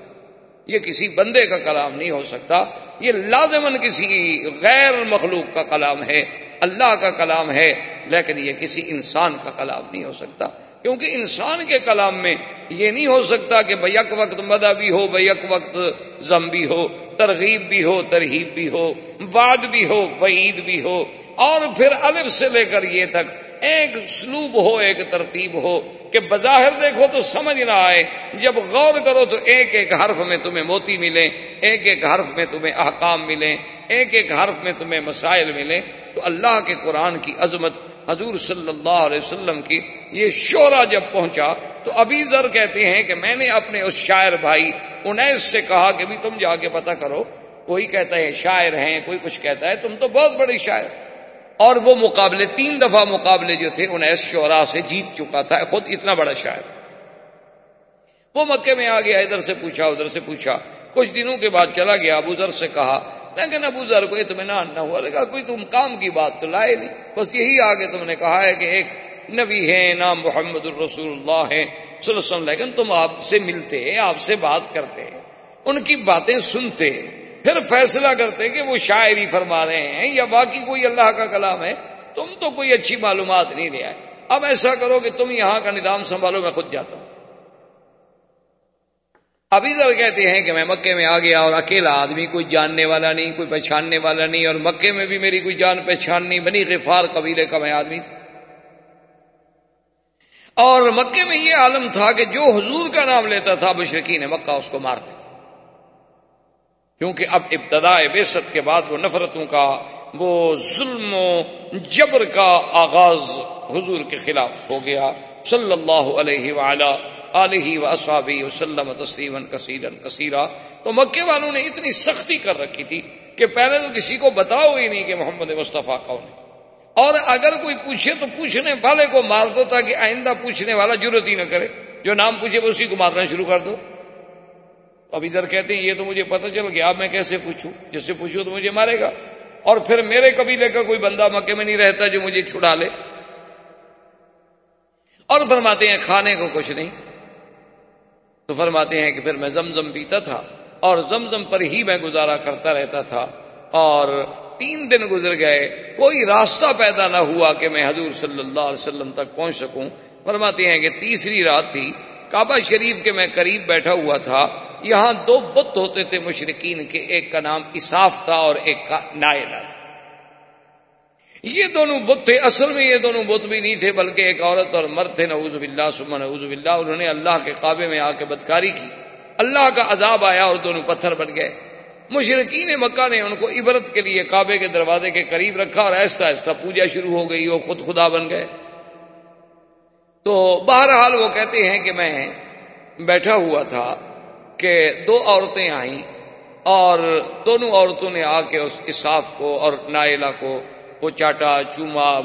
S2: یہ کسی بندے کا کلام نہیں ہو سکتا، یہ لازمن کسی غیر مخلوق کا کلام ہے، اللہ کا کلام ہے، لیکن یہ کسی انسان کا کلام نہیں ہو سکتا۔ کیونکہ انسان کے کلام میں یہ نہیں ہو سکتا کہ بیک وقت مدہ بھی ہو بیک وقت زم بھی ہو، ترغیب بھی ہو، ترہیب بھی ہو، وعد بھی ہو، وعید بھی ہو، اور پھر الف سے لے کر یہ تک ایک سلوب ہو، ایک ترتیب ہو کہ بظاہر دیکھو تو سمجھ نہ آئے۔ جب غور کرو تو ایک ایک حرف میں تمہیں موتی ملے ایک ایک حرف میں تمہیں احکام ملے ایک ایک حرف میں تمہیں مسائل ملے تو اللہ کے قرآن کی عظمت حضور صلی اللہ علیہ وسلم کی یہ شعرا جب پہنچا تو ابھی ذر کہتے ہیں کہ میں نے اپنے اس شاعر بھائی انیس سے کہا کہ بھی تم جا کے پتہ کرو کوئی کہتا ہے شاعر ہیں، کوئی کچھ کہتا ہے، تم تو بہت بڑے شاعر۔ اور وہ مقابلے، تین دفعہ مقابلے جو تھے، انیس شعرا سے جیت چکا تھا، خود اتنا بڑا شاعر۔ وہ مکے میں آ گیا، ادھر سے پوچھا، ادھر سے پوچھا۔ کچھ دنوں کے بعد چلا گیا، ابو ذر سے کہا لیکن ابو ذر کو اطمینان نہ ہوا۔ لگا، کوئی تم کام کی بات تو لائے نہیں۔ بس یہی آگے تم نے کہا ہے کہ ایک نبی ہے نام محمد الرسول اللہ ہے وسلم، لیکن تم آپ سے ملتے، آپ سے بات کرتے، ان کی باتیں سنتے، پھر فیصلہ کرتے کہ وہ شاعری فرما رہے ہیں یا باقی کوئی اللہ کا کلام ہے۔ تم تو کوئی اچھی معلومات نہیں لے آئے۔ اب ایسا کرو کہ تم یہاں کا نظام سنبھالو، میں خود جاتا ہوں۔ ابھی ذرا کہتے ہیں کہ میں مکے میں آ گیا اور اکیلا آدمی کوئی جاننے والا نہیں، کوئی پہچاننے والا نہیں، اور مکے میں بھی میری کوئی جان پہچان نہیں، بنی غفار قبیلے کا میں آدمی تھا۔ اور مکے میں یہ عالم تھا کہ جو حضور کا نام لیتا تھا بشرقین مکہ اس کو مارتے تھے۔ کیونکہ اب ابتدا بے کے بعد وہ نفرتوں کا، وہ ظلم و جبر کا آغاز حضور کے خلاف ہو گیا۔ صلی اللہ علیہ وعلا علیہ و اصحابی وسلم تسلیم کثیرن کثیرہ تو مکے والوں نے اتنی سختی کر رکھی تھی کہ پہلے تو کسی کو بتاؤ ہی نہیں کہ محمد مصطفیٰ کون ہے۔ اور اگر کوئی پوچھے تو پوچھنے والے کو مار دو تاکہ آئندہ پوچھنے والا ضرورت ہی نہ کرے۔ جو نام پوچھے وہ اسی کو مارنا شروع کر دو۔ اب ادھر کہتے ہیں یہ تو مجھے پتہ چل گیا، اب میں کیسے پوچھوں؟ جس سے پوچھوں تو مجھے مارے گا۔ اور پھر میرے قبیلے کا کوئی بندہ مکے میں نہیں رہتا جو مجھے چھڑا لے۔ اور فرماتے ہیں کھانے کو کچھ نہیں۔ تو فرماتے ہیں کہ پھر میں زمزم پیتا تھا اور زمزم پر ہی میں گزارا کرتا رہتا تھا اور تین دن گزر گئے، کوئی راستہ پیدا نہ ہوا کہ میں حضور صلی اللہ علیہ وسلم تک پہنچ سکوں۔ فرماتے ہیں کہ تیسری رات تھی، کعبہ شریف کے میں قریب بیٹھا ہوا تھا۔ یہاں دو بت ہوتے تھے مشرقین کے، ایک کا نام اساف تھا اور ایک کا نائلہ تھا۔ یہ دونوں بت تھے، اصل میں یہ دونوں بت بھی نہیں تھے، بلکہ ایک عورت اور مرد تھے، نعوذ باللہ سما نعوذ باللہ، انہوں نے اللہ کے کعبے میں آ کے بدکاری کی۔ اللہ کا عذاب آیا اور دونوں پتھر بن گئے۔ مشرقین مکہ نے ان کو عبرت کے لیے کعبے کے دروازے کے قریب رکھا اور ایسا ایسا پوجا شروع ہو گئی، وہ خود خدا بن گئے۔ تو بہرحال وہ کہتے ہیں کہ میں بیٹھا ہوا تھا کہ دو عورتیں آئیں اور دونوں عورتوں نے آ کے اس اساف کو اور نائلہ کو وہ چاٹا، چوما،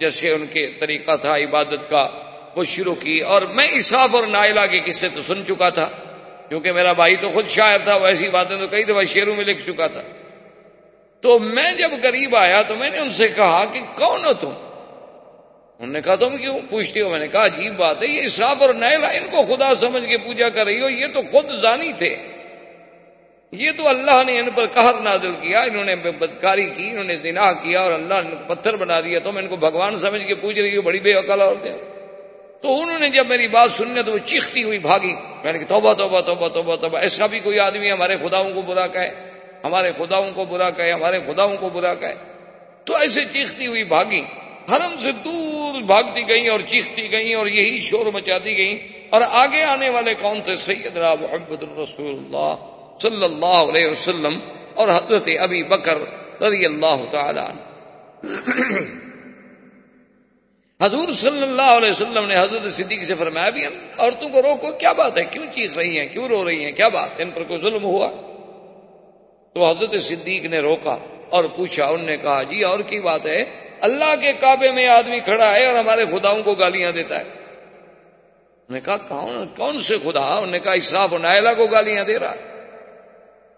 S2: جیسے ان کے طریقہ تھا عبادت کا، وہ شروع کی۔ اور میں اساف اور نائلہ کے قصے تو سن چکا تھا، کیونکہ میرا بھائی تو خود شاعر تھا، وہ ایسی باتیں تو کئی دفعہ شیروں میں لکھ چکا تھا۔ تو میں جب قریب آیا تو میں نے ان سے کہا کہ کون ہو تم؟ انہوں نے کہا تم کیوں پوچھتے ہو؟ میں نے کہا عجیب بات ہے، یہ اسراف اور نیلا ان کو خدا سمجھ کے پوجا کر رہی ہو، یہ تو خود زانی تھے۔ یہ تو اللہ نے ان پر قہر نازل کیا، انہوں نے بدکاری کی، انہوں نے زنا کیا اور اللہ نے پتھر بنا دیا۔ تو میں ان کو بھگوان سمجھ کے پوچھ رہی ہوں، بڑی بے عقل اور تو انہوں نے جب میری بات سننے تو وہ چیختی ہوئی بھاگی۔ میں نے کہا، توبہ توبہ توبہ توبہ توبہ۔ ایسا بھی کوئی آدمی ہمارے خداؤں کو برا کہے، ہمارے خداؤں کو برا کہے، ہمارے خداؤں کو برا کہے۔ تو ایسے چیختی ہوئی بھاگی۔ حرم سے دور بھاگتی گئی اور چیختی گئی اور یہی شور مچاتی گئی اور آگے آنے والے کون تھے؟ سیدنا محمد الرسول اللہ۔ صلی اللہ علیہ وسلم اور حضرت ابی بکر رضی اللہ تعالی حضور صلی اللہ علیہ وسلم نے حضرت صدیق سے فرمایا بھی عورتوں کو روکو، کیا بات ہے؟ کیوں چیخ رہی ہیں؟ کیوں رو رہی ہیں؟ کیا بات ان پر کوئی ظلم ہوا؟ تو حضرت صدیق نے روکا اور پوچھا ان نے کہا جی اور کی بات ہے؟ اللہ کے کعبے میں آدمی کھڑا ہے اور ہمارے خداؤں کو گالیاں دیتا ہے۔ انہوں نے کہا، کون کون سے خدا؟ انہوں نے کہا اسراف و نائلہ کو گالیاں دے رہا تو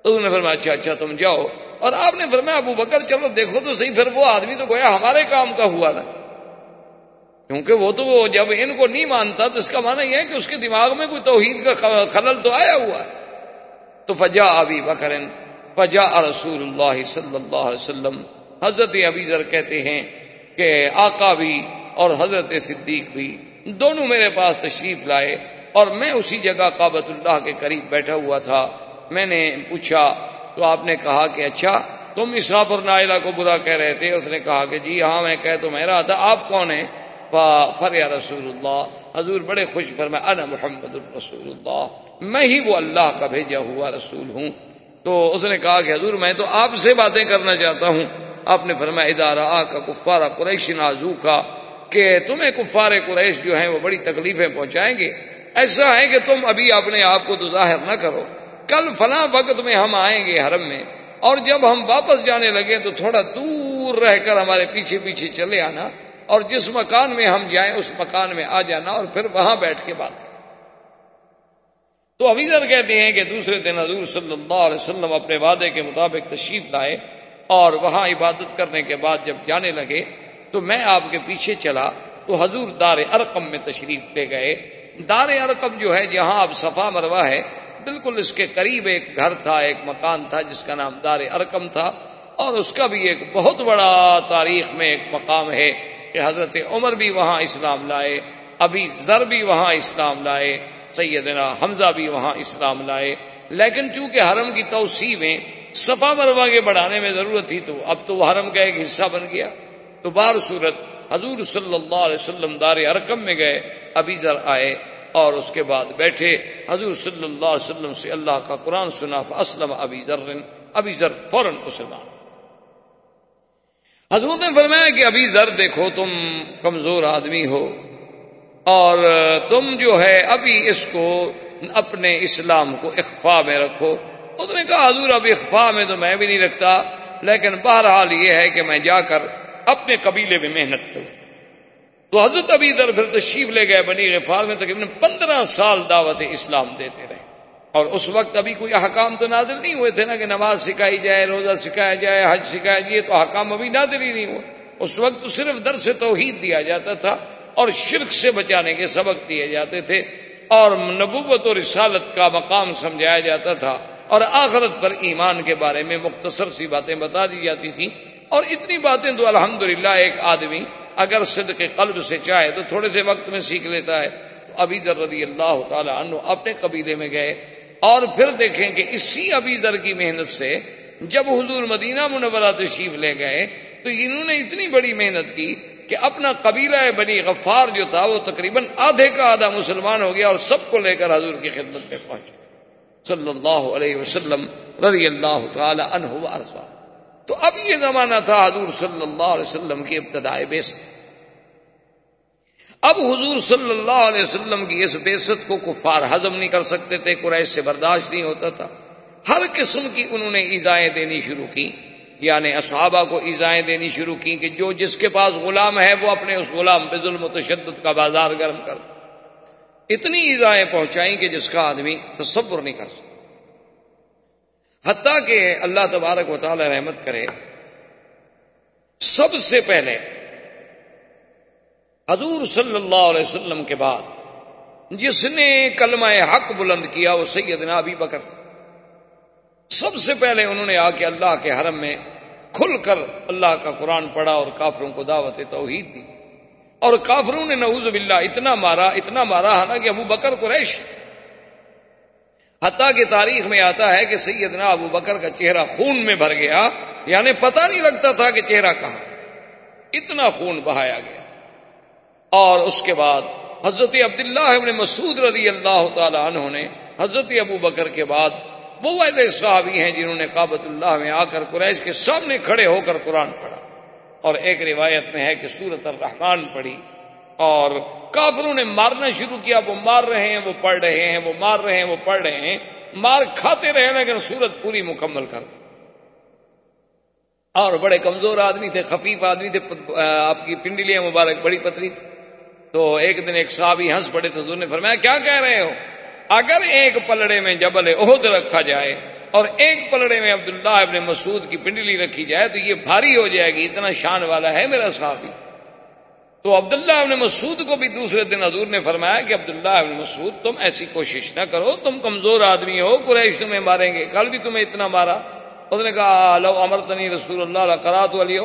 S2: انہوں نے فرمایا اچھا اچھا تم جاؤ۔ اور آپ نے فرمایا، ابو بکر، چلو دیکھو تو صحیح، پھر وہ آدمی تو گویا ہمارے کام کا ہوا نا۔ کیونکہ وہ تو وہ جب ان کو نہیں مانتا تو اس کا معنی یہ ہے کہ اس کے دماغ میں کوئی توحید کا خلل تو آیا ہوا ہے۔ تو فجا ابھی بکر فجا رسول اللہ صلی اللہ علیہ وسلم۔ حضرت ابھی ذر کہتے ہیں کہ آقا بھی اور حضرت صدیق بھی دونوں میرے پاس تشریف لائے اور میں اسی جگہ کابت اللہ کے قریب بیٹھا ہوا تھا۔ میں نے پوچھا تو آپ نے کہا کہ اچھا تم اسراف اور نائلہ کو برا کہہ رہے تھے، اس نے کہا کہ جی ہاں میں کہہ تو میں رہا تھا، آپ کون ہیں؟ فر یا رسول اللہ، حضور بڑے خوش فرمائے، انا محمد الرسول اللہ، میں ہی وہ اللہ کا بھیجا ہوا رسول ہوں۔ تو اس نے کہا کہ حضور، میں تو آپ سے باتیں کرنا چاہتا ہوں۔ آپ نے فرمایا ادارہ آ کا کفارہ قریش نازو کا کہ تمہیں کفار قریش جو ہیں، وہ بڑی تکلیفیں پہنچائیں گے۔ ایسا ہے کہ تم ابھی اپنے آپ کو تو ظاہر نہ کرو۔ کل فلاں وقت میں ہم آئیں گے حرم میں اور جب ہم واپس جانے لگے تو تھوڑا دور رہ کر ہمارے پیچھے پیچھے چلے آنا اور جس مکان میں ہم جائیں اس مکان میں آ جانا اور پھر وہاں بیٹھ کے بات کریں تو ابیزر کہتے ہیں کہ دوسرے دن حضور صلی اللہ علیہ وسلم اپنے وعدے کے مطابق تشریف لائے اور وہاں عبادت کرنے کے بعد جب جانے لگے تو میں آپ کے پیچھے چلا تو حضور دار ارقم میں تشریف لے گئے۔ دار ارقم جو ہے جہاں اب صفا مروا ہے بالکل اس کے قریب ایک گھر تھا، ایک مکان تھا جس کا نام دار ارقم تھا، اور اس کا بھی ایک بہت بڑا تاریخ میں ایک مقام ہے کہ حضرت عمر بھی وہاں اسلام لائے ابھی زر بھی وہاں اسلام لائے، سیدنا حمزہ بھی وہاں اسلام لائے۔ لیکن چونکہ حرم کی توسیع میں صفا مروا کے بڑھانے میں ضرورت تھی، تو اب تو وہ حرم کا ایک حصہ بن گیا۔ تو بار صورت حضور صلی اللہ علیہ وسلم دار ارکم میں گئے ابھی ذر آئے۔ اور اس کے بعد بیٹھے۔ حضور صلی اللہ علیہ وسلم سے اللہ کا قرآن سنا اسلم ابھی ذر ابھی ذر فوراً مسلمان۔ حضور نے فرمایا کہ ابھی ذر دیکھو، تم کمزور آدمی ہو اور تم جو ہے ابھی اس کو اپنے اسلام کو اخفا میں رکھو۔ اس نے کہا، حضور اب اخفا میں تو میں بھی نہیں رکھتا، لیکن بہرحال یہ ہے کہ میں جا کر اپنے قبیلے میں محنت کروں۔ تو حضرت ابھی ادھر پھر تشریف لے گئے بنی غفار میں تقریباً پندرہ سال دعوت اسلام دیتے رہے۔ اور اس وقت ابھی کوئی حکام تو نازل نہیں ہوئے تھے نا کہ نماز سکھائی جائے، روزہ سکھایا جائے، حج سکھایا جائے تو حکام ابھی نازل ہی نہیں ہوئے۔ اس وقت تو صرف در سے توحید دیا جاتا تھا اور شرک سے بچانے کے سبق دیے جاتے تھے اور نبوت اور رسالت کا مقام سمجھایا جاتا تھا۔ اور آخرت پر ایمان کے بارے میں مختصر سی باتیں بتا دی جاتی تھیں۔ اور اتنی باتیں تو الحمدللہ ایک آدمی اگر صدق قلب سے چاہے تو تھوڑے سے وقت میں سیکھ لیتا ہے۔ ابھی در رضی اللہ تعالی عنہ اپنے قبیلے میں گئے اور پھر دیکھیں کہ اسی ابھی در کی محنت سے جب حضور مدینہ منورہ تشریف لے گئے تو انہوں نے اتنی بڑی محنت کی کہ اپنا قبیلہ بنی غفار جو تھا وہ تقریباً آدھے کا آدھا مسلمان ہو گیا اور سب کو لے کر حضور کی خدمت میں پہنچے۔ صلی اللہ علیہ وسلم رضی اللہ تعالی عنہ ارسا تو اب یہ زمانہ تھا حضور صلی اللہ علیہ وسلم کی ابتدائے بیست اب حضور صلی اللہ علیہ وسلم کی اس بیست کو کفار ہضم نہیں کر سکتے تھے، قریش سے برداشت نہیں ہوتا تھا۔ ہر قسم کی انہوں نے ایزائیں دینی شروع کی۔ یعنی اصحابہ کو ایزائیں دینی شروع کی کہ جو جس کے پاس غلام ہے وہ اپنے اس غلام بے ظلم و تشدد کا بازار گرم کر۔ اتنی ایزائیں پہنچائیں کہ جس کا آدمی تصور نہیں کر سکتا۔ حتیٰ کہ اللہ تبارک و تعالی رحمت کرے۔ سب سے پہلے حضور صلی اللہ علیہ وسلم کے بعد جس نے کلمہ حق بلند کیا وہ سیدنا ابی بکر تھا سب سے پہلے انہوں نے آ کے اللہ کے حرم میں کھل کر اللہ کا قرآن پڑھا اور کافروں کو دعوت توحید دی۔ اور کافروں نے نعوذ باللہ اتنا مارا اتنا مارا حالانکہ ابو بکر قریش حتیٰ کہ تاریخ میں آتا ہے کہ سیدنا ابو بکر کا چہرہ خون میں بھر گیا یعنی پتہ نہیں لگتا تھا کہ چہرہ کہاں۔ اتنا خون بہایا گیا۔ اور اس کے بعد حضرت عبداللہ ابن مسعود رضی اللہ تعالی عنہ نے حضرت ابو بکر کے بعد وہ والے صحابی ہیں جنہوں نے کابت اللہ میں آ کر قریش کے سامنے کھڑے ہو کر قرآن پڑھا۔ اور ایک روایت میں ہے کہ سورت الرحمان پڑھی اور کافروں نے مارنا شروع کیا، وہ مار رہے ہیں، وہ پڑھ رہے ہیں، وہ مار رہے ہیں، وہ پڑھ رہے ہیں، مار کھاتے رہے لیکن سورت پوری مکمل کر۔ اور بڑے کمزور آدمی تھے، خفیف آدمی تھے آپ کی پنڈلیاں مبارک، بڑی پتلی تھی۔ تو ایک دن ایک صحابی ہنس پڑے تو نے فرمایا، کیا کہہ رہے ہو؟ اگر ایک پلڑے میں جبل عہد رکھا جائے اور ایک پلڑے میں عبداللہ ابن مسعود کی پنڈلی رکھی جائے تو یہ بھاری ہو جائے گی، اتنا شان والا ہے میرا صحابی۔ تو عبداللہ ابن مسعود کو بھی دوسرے دن حضور نے فرمایا کہ عبداللہ ابن مسعود، تم ایسی کوشش نہ کرو، تم کمزور آدمی ہو، قریش تمہیں ماریں گے۔ کل بھی تمہیں اتنا مارا۔ اس نے کہا لو امر تنی رسول اللہ کرا تو علی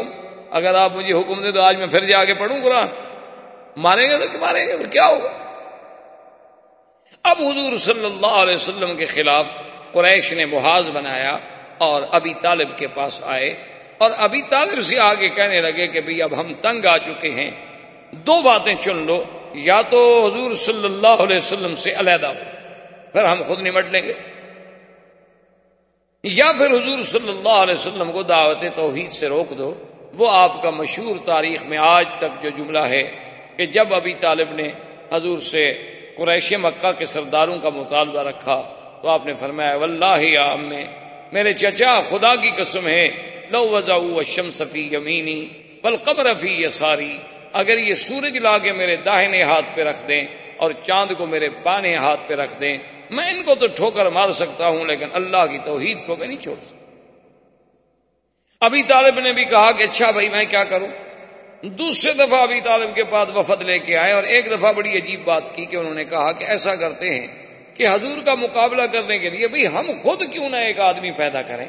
S2: اگر آپ مجھے حکم دے تو آج میں پھر جا کے پڑھوں قرآن۔ ماریں گے تو ماریں گے؟ کیا ہوگا؟ اب حضور صلی اللہ علیہ وسلم کے خلاف قریش نے محاذ بنایا اور ابھی طالب کے پاس آئے اور ابھی طالب سے آگے کہنے لگے کہ بھئی اب ہم تنگ آ چکے ہیں۔ دو باتیں چن لو، یا تو حضور صلی اللہ علیہ وسلم سے علیحدہ ہو، پھر ہم خود نمٹ لیں گے۔ یا پھر حضور صلی اللہ علیہ وسلم کو دعوت توحید سے روک دو، وہ آپ کا مشہور تاریخ میں آج تک جو جملہ ہے کہ جب ابھی طالب نے حضور سے قریش مکہ کے سرداروں کا مطالبہ رکھا، تو آپ نے فرمایا، واللہ یا امے، میرے چچا، خدا کی قسم ہے، لو وضا شم صفی یمینی بل قبر فی یساری اگر یہ سورج لا کے میرے داہنے ہاتھ پہ رکھ دیں اور چاند کو میرے بانے ہاتھ پہ رکھ دیں، میں ان کو تو ٹھوکر مار سکتا ہوں، لیکن اللہ کی توحید کو میں نہیں چھوڑ سکتا۔ ابھی طالب نے بھی کہا کہ اچھا بھائی، میں کیا کروں؟ دوسرے دفعہ ابھی طالب کے پاس وفد لے کے آئے اور ایک دفعہ بڑی عجیب بات کی کہ انہوں نے کہا کہ ایسا کرتے ہیں کہ حضور کا مقابلہ کرنے کے لیے بھائی ہم خود کیوں نہ ایک آدمی پیدا کریں؟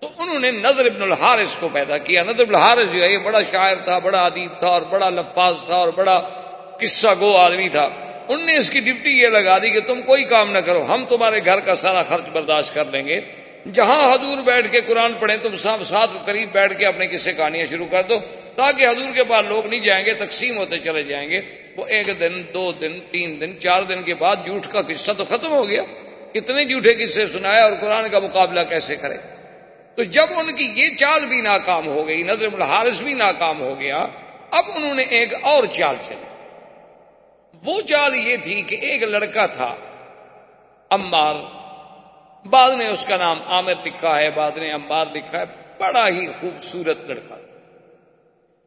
S2: تو انہوں نے نظر ابن الحارث کو پیدا کیا۔ نظر ابن الحارث جو ہے یہ بڑا شاعر تھا، بڑا ادیب تھا اور بڑا لفاظ تھا اور بڑا قصہ گو آدمی تھا۔ ان نے اس کی ڈپٹی یہ لگا دی کہ تم کوئی کام نہ کرو، ہم تمہارے گھر کا سارا خرچ برداشت کر لیں گے۔ جہاں حضور بیٹھ کے قرآن پڑھیں، تم سب ساتھ قریب بیٹھ کے اپنے قصے کہانیاں شروع کر دو تاکہ حضور کے پاس لوگ نہیں جائیں گے، تقسیم ہوتے چلے جائیں گے۔ وہ ایک دن، دو دن، تین دن، چار دن کے بعد جھوٹ کا قصہ تو ختم ہو گیا۔ کتنے جھوٹے قصے سنایا اور قرآن کا مقابلہ کیسے کرے؟ تو جب ان کی یہ چال بھی ناکام ہو گئی، نظر الحارث بھی ناکام ہو گیا، اب انہوں نے ایک اور چال چلی۔ وہ چال یہ تھی کہ ایک لڑکا تھا امبار بعد نے اس کا نام عامر لکھا ہے، بعد نے امبار لکھا ہے۔ بڑا ہی خوبصورت لڑکا تھا۔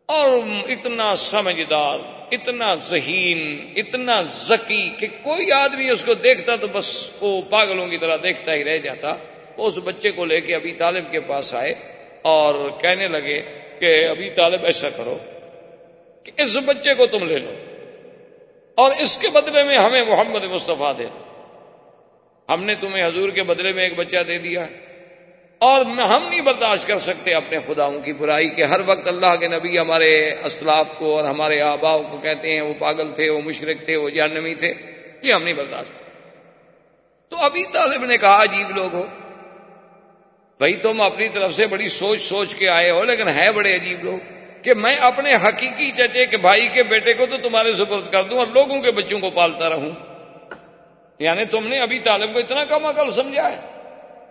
S2: اور اتنا سمجھدار، اتنا ذہین، اتنا ذکی کہ کوئی آدمی اس کو دیکھتا تو بس وہ پاگلوں کی طرح دیکھتا ہی رہ جاتا۔ وہ اس بچے کو لے کے ابھی طالب کے پاس آئے اور کہنے لگے کہ ابھی طالب ایسا کرو کہ اس بچے کو تم لے لو اور اس کے بدلے میں ہمیں محمد مصطفیٰ دے ہم نے تمہیں حضور کے بدلے میں ایک بچہ دے دیا اور ہم نہیں برداشت کر سکتے اپنے خداؤں کی برائی کہ ہر وقت اللہ کے نبی ہمارے اسلاف کو اور ہمارے آباؤ کو کہتے ہیں، وہ پاگل تھے، وہ مشرق تھے، وہ جہنمی تھے، یہ ہم نہیں برداشت۔ تو ابھی طالب نے کہا، عجیب لوگ ہو۔ بھائی تم اپنی طرف سے بڑی سوچ سوچ کے آئے ہو، لیکن ہے بڑے عجیب لوگ کہ میں اپنے حقیقی چچے کے بھائی کے بیٹے کو تو تمہارے سپرد کر دوں اور لوگوں کے بچوں کو پالتا رہوں۔ یعنی تم نے ابھی طالب کو اتنا کم عقل سمجھا ہے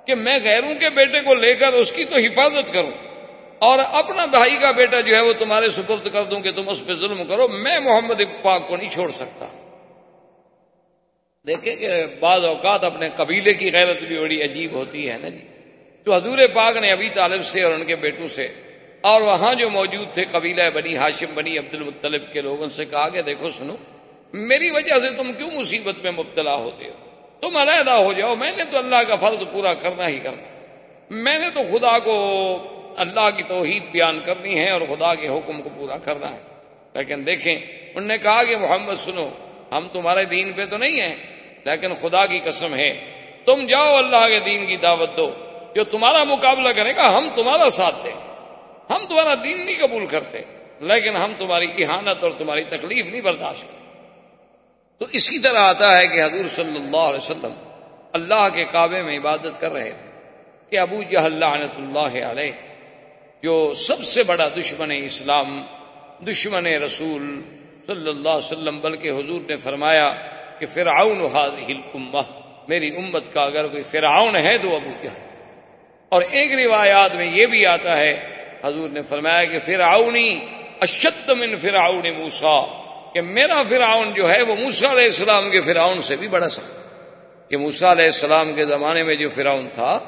S2: کہ میں غیروں کے بیٹے کو لے کر اس کی تو حفاظت کروں اور اپنا بھائی کا بیٹا جو ہے وہ تمہارے سپرد کر دوں کہ تم اس پہ ظلم کرو، میں محمد پاک کو نہیں چھوڑ سکتا۔ دیکھیں کہ بعض اوقات اپنے قبیلے کی غیرت بھی بڑی عجیب ہوتی ہے نا جی؟ تو حضور پاک نے ابھی طالب سے اور ان کے بیٹوں سے اور وہاں جو موجود تھے قبیلہ بنی ہاشم، بنی عبد المطلب کے لوگوں سے کہا کہ دیکھو سنو، میری وجہ سے تم کیوں مصیبت میں مبتلا ہوتے ہو؟ تم علیحدہ ہو جاؤ، میں نے تو اللہ کا فرض پورا کرنا ہی کرنا۔ میں نے تو خدا کو اللہ کی توحید بیان کرنی ہے اور خدا کے حکم کو پورا کرنا ہے۔ لیکن دیکھیں، انہوں نے کہا کہ محمد سنو، ہم تمہارے دین پہ تو نہیں ہیں، لیکن خدا کی قسم ہے، تم جاؤ، اللہ کے دین کی دعوت دو۔ جو تمہارا مقابلہ کرے گا، ہم تمہارا ساتھ دیں۔ ہم تمہارا دین نہیں قبول کرتے، لیکن ہم تمہاری احانت اور تمہاری تکلیف نہیں برداشت کرتے۔ تو اسی طرح آتا ہے کہ حضور صلی اللہ علیہ وسلم اللہ کے کعبے میں عبادت کر رہے تھے کہ ابو جہل لعنت اللہ علیہ، جو سب سے بڑا دشمن اسلام، دشمن رسول صلی اللہ علیہ وسلم، بلکہ حضور نے فرمایا کہ فرعون هذه الامه میری امت کا اگر کوئی فرعون ہے تو ابو جہل۔ اور ایک روایات میں یہ بھی آتا ہے، حضور نے فرمایا کہ فرعونی اشد من فرعون موسا کہ میرا فرعون جو ہے وہ موسا علیہ السلام کے فرعون سے بھی بڑا سخت کہ موسا علیہ السلام کے زمانے میں جو فرعون تھا،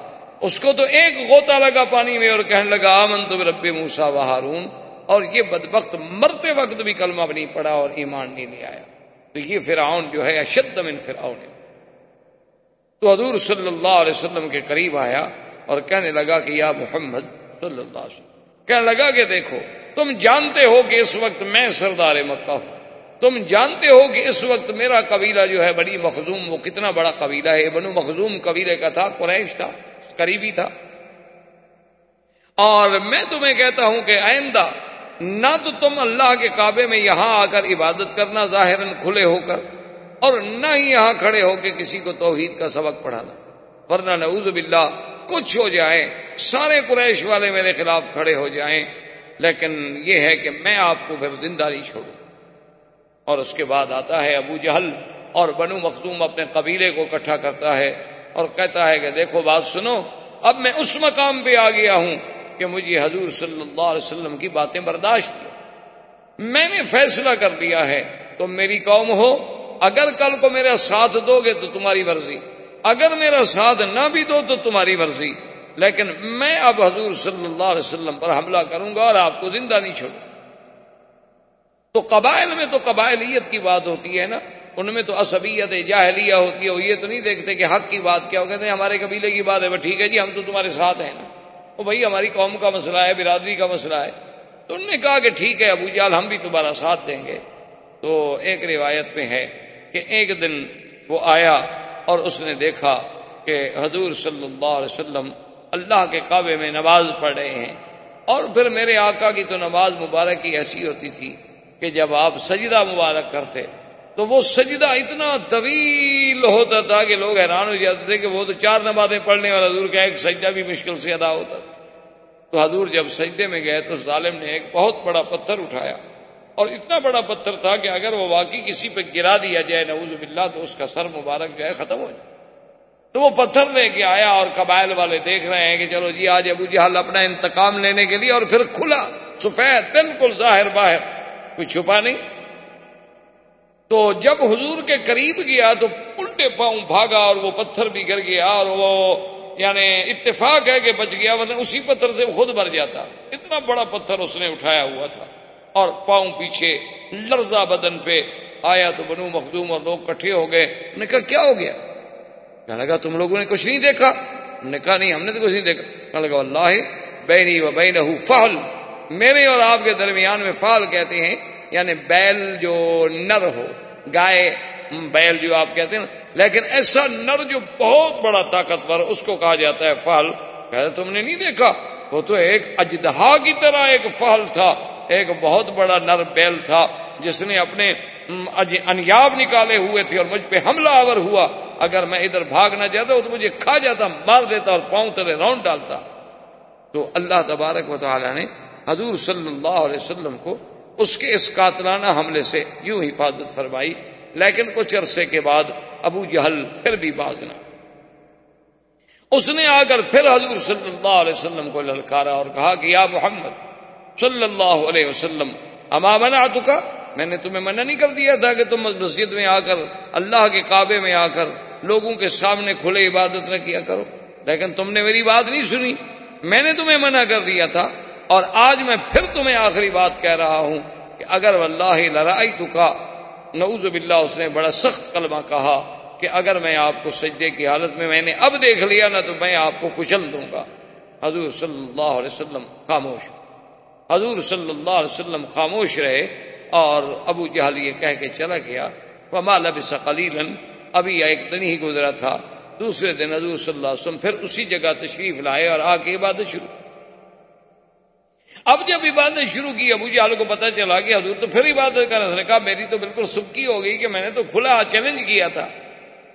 S2: اس کو تو ایک غوطہ لگا پانی میں اور کہنے لگا آمن تو رب موسا و ہارون۔ اور یہ بدبخت مرتے وقت بھی کلمہ بھی نہیں پڑا اور ایمان نہیں لے آیا۔ تو یہ فرعون جو ہے، اشد من فرعون۔ تو حضور صلی اللہ علیہ وسلم کے قریب آیا۔ اور کہنے لگا کہ یا محمد صلی اللہ علیہ وسلم، کہنے لگا کہ دیکھو، تم جانتے ہو کہ اس وقت میں سردار مکہ ہوں۔ تم جانتے ہو کہ اس وقت میرا قبیلہ جو ہے بڑی مخزوم، وہ کتنا بڑا قبیلہ ہے۔ بنو مخزوم قبیلے کا تھا، قریش تھا، قریبی تھا۔ اور میں تمہیں کہتا ہوں کہ آئندہ نہ تو تم اللہ کے کعبے میں یہاں آ کر عبادت کرنا ظاہر کھلے ہو کر، اور نہ ہی یہاں کھڑے ہو کے کسی کو توحید کا سبق پڑھانا۔ ورنہ نعوذ باللہ کچھ ہو جائے، سارے قریش والے میرے خلاف کھڑے ہو جائیں، لیکن یہ ہے کہ میں آپ کو پھر زندہ نہیں چھوڑوں۔ اور اس کے بعد آتا ہے ابو جہل اور بنو مخصوم اپنے قبیلے کو اکٹھا کرتا ہے اور کہتا ہے کہ دیکھو بات سنو، اب میں اس مقام پہ آ گیا ہوں کہ مجھے حضور صلی اللہ علیہ وسلم کی باتیں برداشت میں نے فیصلہ کر دیا ہے، تم میری قوم ہو، اگر کل کو میرا ساتھ دو گے تو تمہاری مرضی۔ اگر میرا ساتھ نہ بھی دو تو تمہاری مرضی، لیکن میں اب حضور صلی اللہ علیہ وسلم پر حملہ کروں گا اور آپ کو زندہ نہیں چھوڑوں تو قبائل میں تو قبائلیت کی بات ہوتی ہے نا، ان میں تو اسبیت جاہلیہ ہوتی ہے، وہ یہ تو نہیں دیکھتے کہ حق کی بات کیا، وہ کہتے ہیں ہمارے قبیلے کی بات ہے، وہ ٹھیک ہے جی ہم تو تمہارے ساتھ ہیں۔ نا وہ بھائی ہماری قوم کا مسئلہ ہے، برادری کا مسئلہ ہے۔ تو انہوں نے کہا کہ ٹھیک ہے، ابو جال ہم بھی تمہارا ساتھ دیں گے۔ تو ایک روایت میں ہے کہ ایک دن وہ آیا اور اس نے دیکھا کہ حضور صلی اللہ علیہ وسلم اللہ کے کعبے میں نماز پڑھ رہے ہیں۔ اور پھر میرے آقا کی تو نماز مبارک کی ایسی ہوتی تھی کہ جب آپ سجدہ مبارک کرتے تو وہ سجدہ اتنا طویل ہوتا تھا کہ لوگ حیران ہو جاتے تھے کہ وہ تو چار نمازیں پڑھنے والا حضور کا ایک سجدہ بھی مشکل سے ادا ہوتا۔ تھا تو حضور جب سجدے میں گئے تو ظالم نے ایک بہت بڑا پتھر اٹھایا۔ اور اتنا بڑا پتھر تھا کہ اگر وہ واقعی کسی پہ گرا دیا جائے، نعوذ باللہ، تو اس کا سر مبارک جو ہے ختم ہو جائے۔ تو وہ پتھر لے کے آیا اور قبائل والے دیکھ رہے ہیں کہ چلو جی آج ابو جہل اپنا انتقام لینے کے لیے اور پھر کھلا، سفید، بالکل ظاہر باہر، کوئی چھپا نہیں۔ تو جب حضور کے قریب گیا تو الٹے پاؤں بھاگا اور وہ پتھر بھی گر گیا اور وہ یعنی اتفاق ہے کہ بچ گیا، ورنہ اسی پتھر سے خود بھر جاتا۔ اتنا بڑا پتھر اس نے اٹھایا ہوا تھا۔ اور پاؤں پیچھے لرزا بدن پہ آیا تو بنو مخدوم اور لوگ کٹھے ہو گئے۔ انہوں نے کہا، کیا ہو گیا؟ کہنے لگا، تم لوگوں نے کچھ نہیں دیکھا۔ انہوں نے کہا، نہیں، ہم نے تو کچھ نہیں دیکھا۔ کہنے لگا اللہ بینی و بین فہل میرے اور آپ کے درمیان میں فال کہتے ہیں یعنی بیل جو نر ہو، گائے بیل جو آپ کہتے ہیں، لیکن ایسا نر جو بہت بڑا طاقتور، اس کو کہا جاتا ہے فال کہتے تم نے نہیں دیکھا؟ وہ تو ایک اجدہا کی طرح ایک فہل تھا، ایک بہت بڑا نر بیل تھا، جس نے اپنے انیاب نکالے ہوئے تھے اور مجھ پہ حملہ آور ہوا۔ اگر میں ادھر بھاگ نہ جاتا تو مجھے کھا جاتا، مار دیتا اور پاؤں تلے راؤنڈ ڈالتا۔ تو اللہ تبارک و تعالی نے حضور صلی اللہ علیہ وسلم کو اس کے اس قاتلانہ حملے سے یوں حفاظت فرمائی، لیکن کچھ عرصے کے بعد ابو جہل پھر بھی باز نہ۔ اس نے آ کر پھر حضور صلی اللہ علیہ وسلم کو للکارا اور کہا کہ یا محمد صلی اللہ علیہ وسلم، اما منا کا میں نے تمہیں منع نہیں کر دیا تھا کہ تم مسجد میں آ کر، اللہ کے کعبے میں آ کر لوگوں کے سامنے کھلے عبادت نہ کیا کرو۔ لیکن تم نے میری بات نہیں سنی۔ میں نے تمہیں منع کر دیا تھا۔ اور آج میں پھر تمہیں آخری بات کہہ رہا ہوں کہ اگر اللہ لڑائی تو کا نعوذ باللہ، اس نے بڑا سخت کلمہ کہا۔ کہ اگر میں آپ کو سجدے کی حالت میں میں نے اب دیکھ لیا نا تو میں آپ کو کچل دوں گا۔ حضور صلی اللہ علیہ وسلم خاموش۔ حضور صلی اللہ علیہ وسلم خاموش رہے اور ابو جہل یہ کہہ کے چلا گیا فما لبس قلیلا ابھی ایک دن ہی گزرا تھا۔ دوسرے دن حضور صلی اللہ علیہ وسلم پھر اسی جگہ تشریف لائے اور آ کے عبادت شروع۔ اب جب عبادت شروع کی، ابو جہل کو پتہ چلا کہ حضور تو پھر عبادت کر نے کہا میری تو بالکل سبکی ہو گئی کہ میں نے تو کھلا چیلنج کیا تھا۔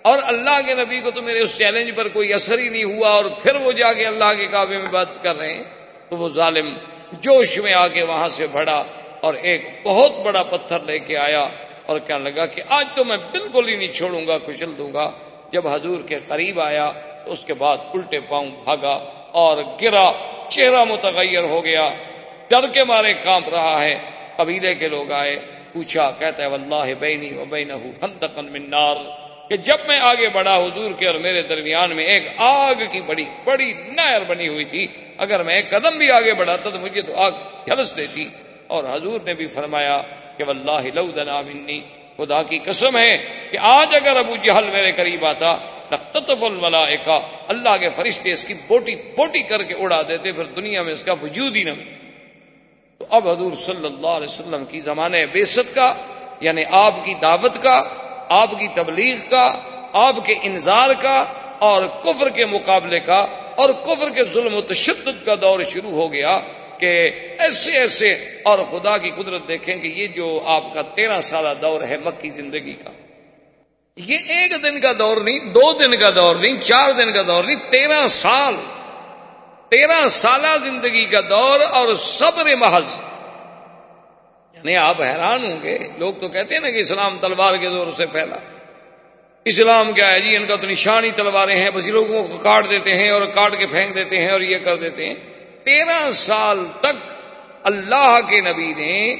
S2: اور اللہ کے نبی کو تو میرے اس چیلنج پر کوئی اثر ہی نہیں ہوا اور پھر وہ جا کے اللہ کے کعبے میں بات کر رہے ہیں، تو وہ ظالم جوش میں آ کے وہاں سے بڑھا اور ایک بہت بڑا پتھر لے کے آیا اور کہنے لگا کہ آج تو میں بالکل ہی نہیں چھوڑوں گا، کچل دوں گا۔ جب حضور کے قریب آیا تو اس کے بعد الٹے پاؤں بھاگا اور گرا، چہرہ متغیر ہو گیا۔ ڈر کے مارے کانپ رہا ہے۔ قبیلے کے لوگ آئے، پوچھا، کہتا ہے، واللہ بینی و بینہ خندقن من نار. کہ جب میں آگے بڑھا حضور کے اور میرے درمیان میں ایک آگ کی بڑی بڑی نہر بنی ہوئی تھی، اگر میں ایک قدم بھی آگے بڑھاتا تو مجھے تو آگ جلس دیتی۔ اور حضور نے بھی فرمایا کہ واللہ لو دنا منی، خدا کی قسم ہے کہ آج اگر ابو جہل میرے قریب آتا، لختطف الملائکہ، اللہ کے فرشتے اس کی بوٹی بوٹی کر کے اڑا دیتے، پھر دنیا میں اس کا وجود ہی نہ تو اب حضور صلی اللہ علیہ وسلم کی زمانے بیست کا یعنی آپ کی دعوت کا آپ کی تبلیغ کا، آپ کے انظار کا اور کفر کے مقابلے کا اور کفر کے ظلم و تشدد کا دور شروع ہو گیا کہ ایسے ایسے اور خدا کی قدرت دیکھیں کہ یہ جو آپ کا تیرہ سالہ دور ہے مکی زندگی کا۔ یہ ایک دن کا دور نہیں، دو دن کا دور نہیں، چار دن کا دور نہیں، تیرہ سال، تیرہ سالہ زندگی کا دور اور صبر محض۔ یعنی آپ حیران ہوں گے۔ لوگ تو کہتے ہیں نا کہ اسلام تلوار کے زور سے پھیلا۔ اسلام کیا ہے جی؟ ان کا تو نشانی تلواریں ہیں، بس لوگوں کو کاٹ دیتے ہیں اور کاٹ کے پھینک دیتے ہیں اور یہ کر دیتے ہیں۔ تیرہ سال تک اللہ کے نبی نے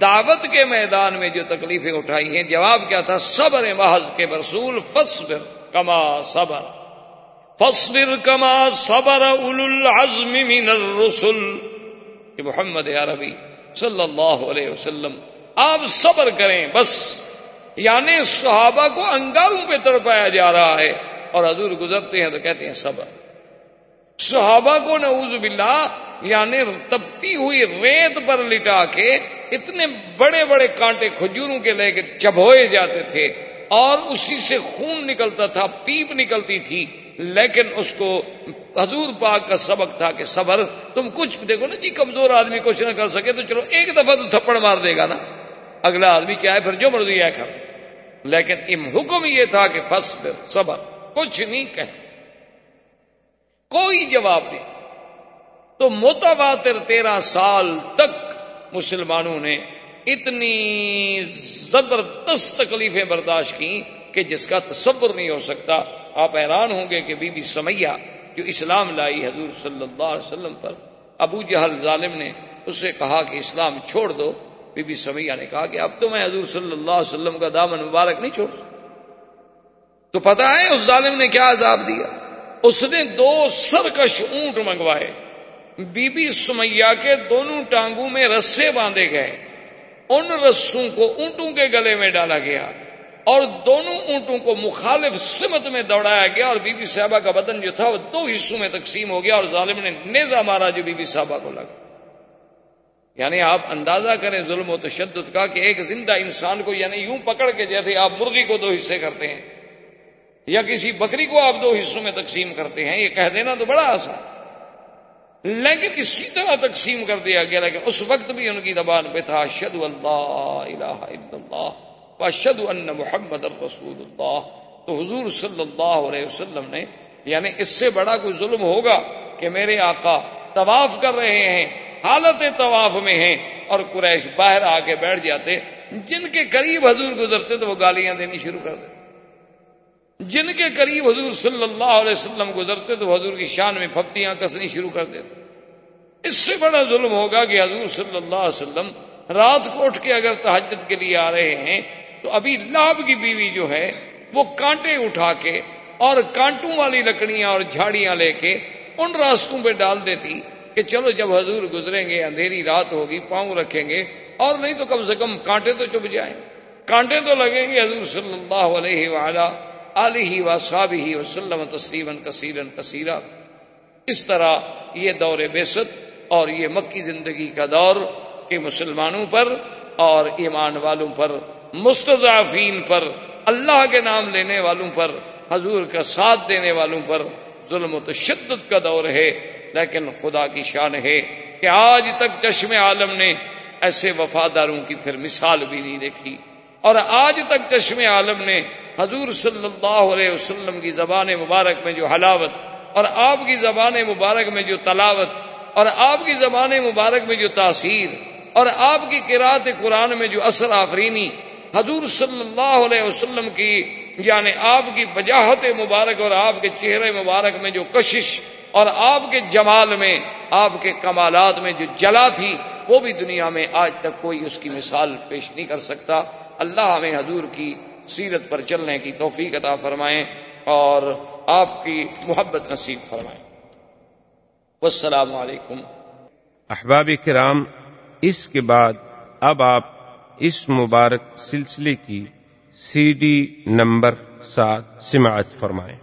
S2: دعوت کے میدان میں جو تکلیفیں اٹھائی ہیں، جواب کیا تھا؟ صبر محض کے رسول فصبر کما صبر۔ فصبر کما صبر اول العزم من الرسل۔ کہ محمد عربی صلی اللہ علیہ وسلم، آپ صبر کریں بس۔ یعنی صحابہ کو انگاروں پہ تڑپایا جا رہا ہے۔ اور حضور گزرتے ہیں تو کہتے ہیں صبر۔ صحابہ کو نعوذ باللہ یعنی تپتی ہوئی ریت پر لٹا کے اتنے بڑے بڑے کانٹے کھجوروں کے لے کے چبوئے جاتے تھے۔ اور اسی سے خون نکلتا تھا، پیپ نکلتی تھی، لیکن اس کو حضور پاک کا سبق تھا کہ صبر، تم کچھ دیکھو نا جی کمزور آدمی کچھ نہ کر سکے تو چلو ایک دفعہ تو تھپڑ مار دے گا نا۔ اگلا آدمی کیا ہے؟ پھر جو مرضی ہے کر لیکن ام حکم یہ تھا کہ فس صبر، کچھ نہیں کہ کوئی جواب نہیں۔ تو متواتر تیرہ سال تک مسلمانوں نے اتنی زبردست تکلیفیں برداشت کی کہ جس کا تصور نہیں ہو سکتا۔ آپ حیران ہوں گے کہ بی بی سمیہ جو اسلام لائی حضور صلی اللہ علیہ وسلم پر، ابو جہل ظالم نے اسے کہا کہ اسلام چھوڑ دو۔ بی بی سمیہ نے کہا کہ اب تو میں حضور صلی اللہ علیہ وسلم کا دامن مبارک نہیں چھوڑ تو پتا ہے اس ظالم نے کیا عذاب دیا؟ اس نے دو سرکش اونٹ منگوائے۔ بی بی سمیا کے دونوں ٹانگوں میں رسے باندھے گئے۔ ان رسوں کو اونٹوں کے گلے میں ڈالا گیا اور دونوں اونٹوں کو مخالف سمت میں دوڑایا گیا اور بی بی صاحبہ کا بدن جو تھا وہ دو حصوں میں تقسیم ہو گیا اور ظالم نے نیزا مارا جو بی بی صاحبہ کو لگا۔ یعنی آپ اندازہ کریں ظلم و تشدد کا کہ ایک زندہ انسان کو یعنی یوں پکڑ کے جیسے آپ مرغی کو دو حصے کرتے ہیں یا کسی بکری کو آپ دو حصوں میں تقسیم کرتے ہیں، یہ کہہ دینا تو بڑا آسان۔ لیکن اسی طرح تقسیم کر دیا گیا، لیکن اس وقت بھی ان کی زبان پہ تھا شد اللہ الہ الا اللہ شد ان محمد الرسول اللہ. تو حضور صلی اللہ علیہ وسلم نے یعنی اس سے بڑا کوئی ظلم ہوگا کہ میرے آقا طواف کر رہے ہیں حالت طواف میں ہیں، اور قریش باہر آ کے بیٹھ جاتے، جن کے قریب حضور گزرتے تو وہ گالیاں دینی شروع کر دیتے۔ جن کے قریب حضور صلی اللہ علیہ وسلم گزرتے تو حضور کی شان میں پھپتیاں کسنی شروع کر دیتے۔ اس سے بڑا ظلم ہوگا کہ حضور صلی اللہ علیہ وسلم رات کو اٹھ کے اگر تحجد کے لیے آ رہے ہیں تو ابھی لاب کی بیوی جو ہے وہ کانٹے اٹھا کے اور کانٹوں والی لکڑیاں اور جھاڑیاں لے کے ان راستوں پہ ڈال دیتی کہ چلو جب حضور گزریں گے، اندھیری رات ہوگی، پاؤں رکھیں گے اور نہیں تو کم سے کم کانٹے تو چپ جائیں۔ کانٹے تو لگیں گے حضور صلی اللہ علیہ وعلا علیہ و صاب ہی وسلم تسلیم کثیرن کثیرہ۔ اس طرح یہ دور بیست اور یہ مکی زندگی کا دور کہ مسلمانوں پر اور ایمان والوں پر، مستضعفین پر، اللہ کے نام لینے والوں پر، حضور کا ساتھ دینے والوں پر ظلم و تشدد کا دور ہے۔ لیکن خدا کی شان ہے کہ آج تک چشم عالم نے ایسے وفاداروں کی پھر مثال بھی نہیں دیکھی۔ اور آج تک چشم عالم نے حضور صلی اللہ علیہ وسلم کی زبان مبارک میں جو حلاوت اور آپ کی زبان مبارک میں جو تلاوت اور آپ کی زبان مبارک میں جو تاثیر اور آپ کی قرآت قرآن میں جو اثر آفرینی حضور صلی اللہ علیہ وسلم کی یعنی آپ کی وجاہت مبارک اور آپ کے چہرے مبارک میں جو کشش اور آپ کے جمال میں آپ کے کمالات میں جو جلا تھی وہ بھی دنیا میں آج تک کوئی اس کی مثال پیش نہیں کر سکتا اللہ ہمیں حضور کی سیرت پر چلنے کی توفیق عطا فرمائیں اور آپ کی محبت نصیب فرمائیں۔ والسلام علیکم۔
S1: احباب کرام، اس کے بعد اب آپ اس مبارک سلسلے کی سی ڈی نمبر سات سماعت فرمائیں۔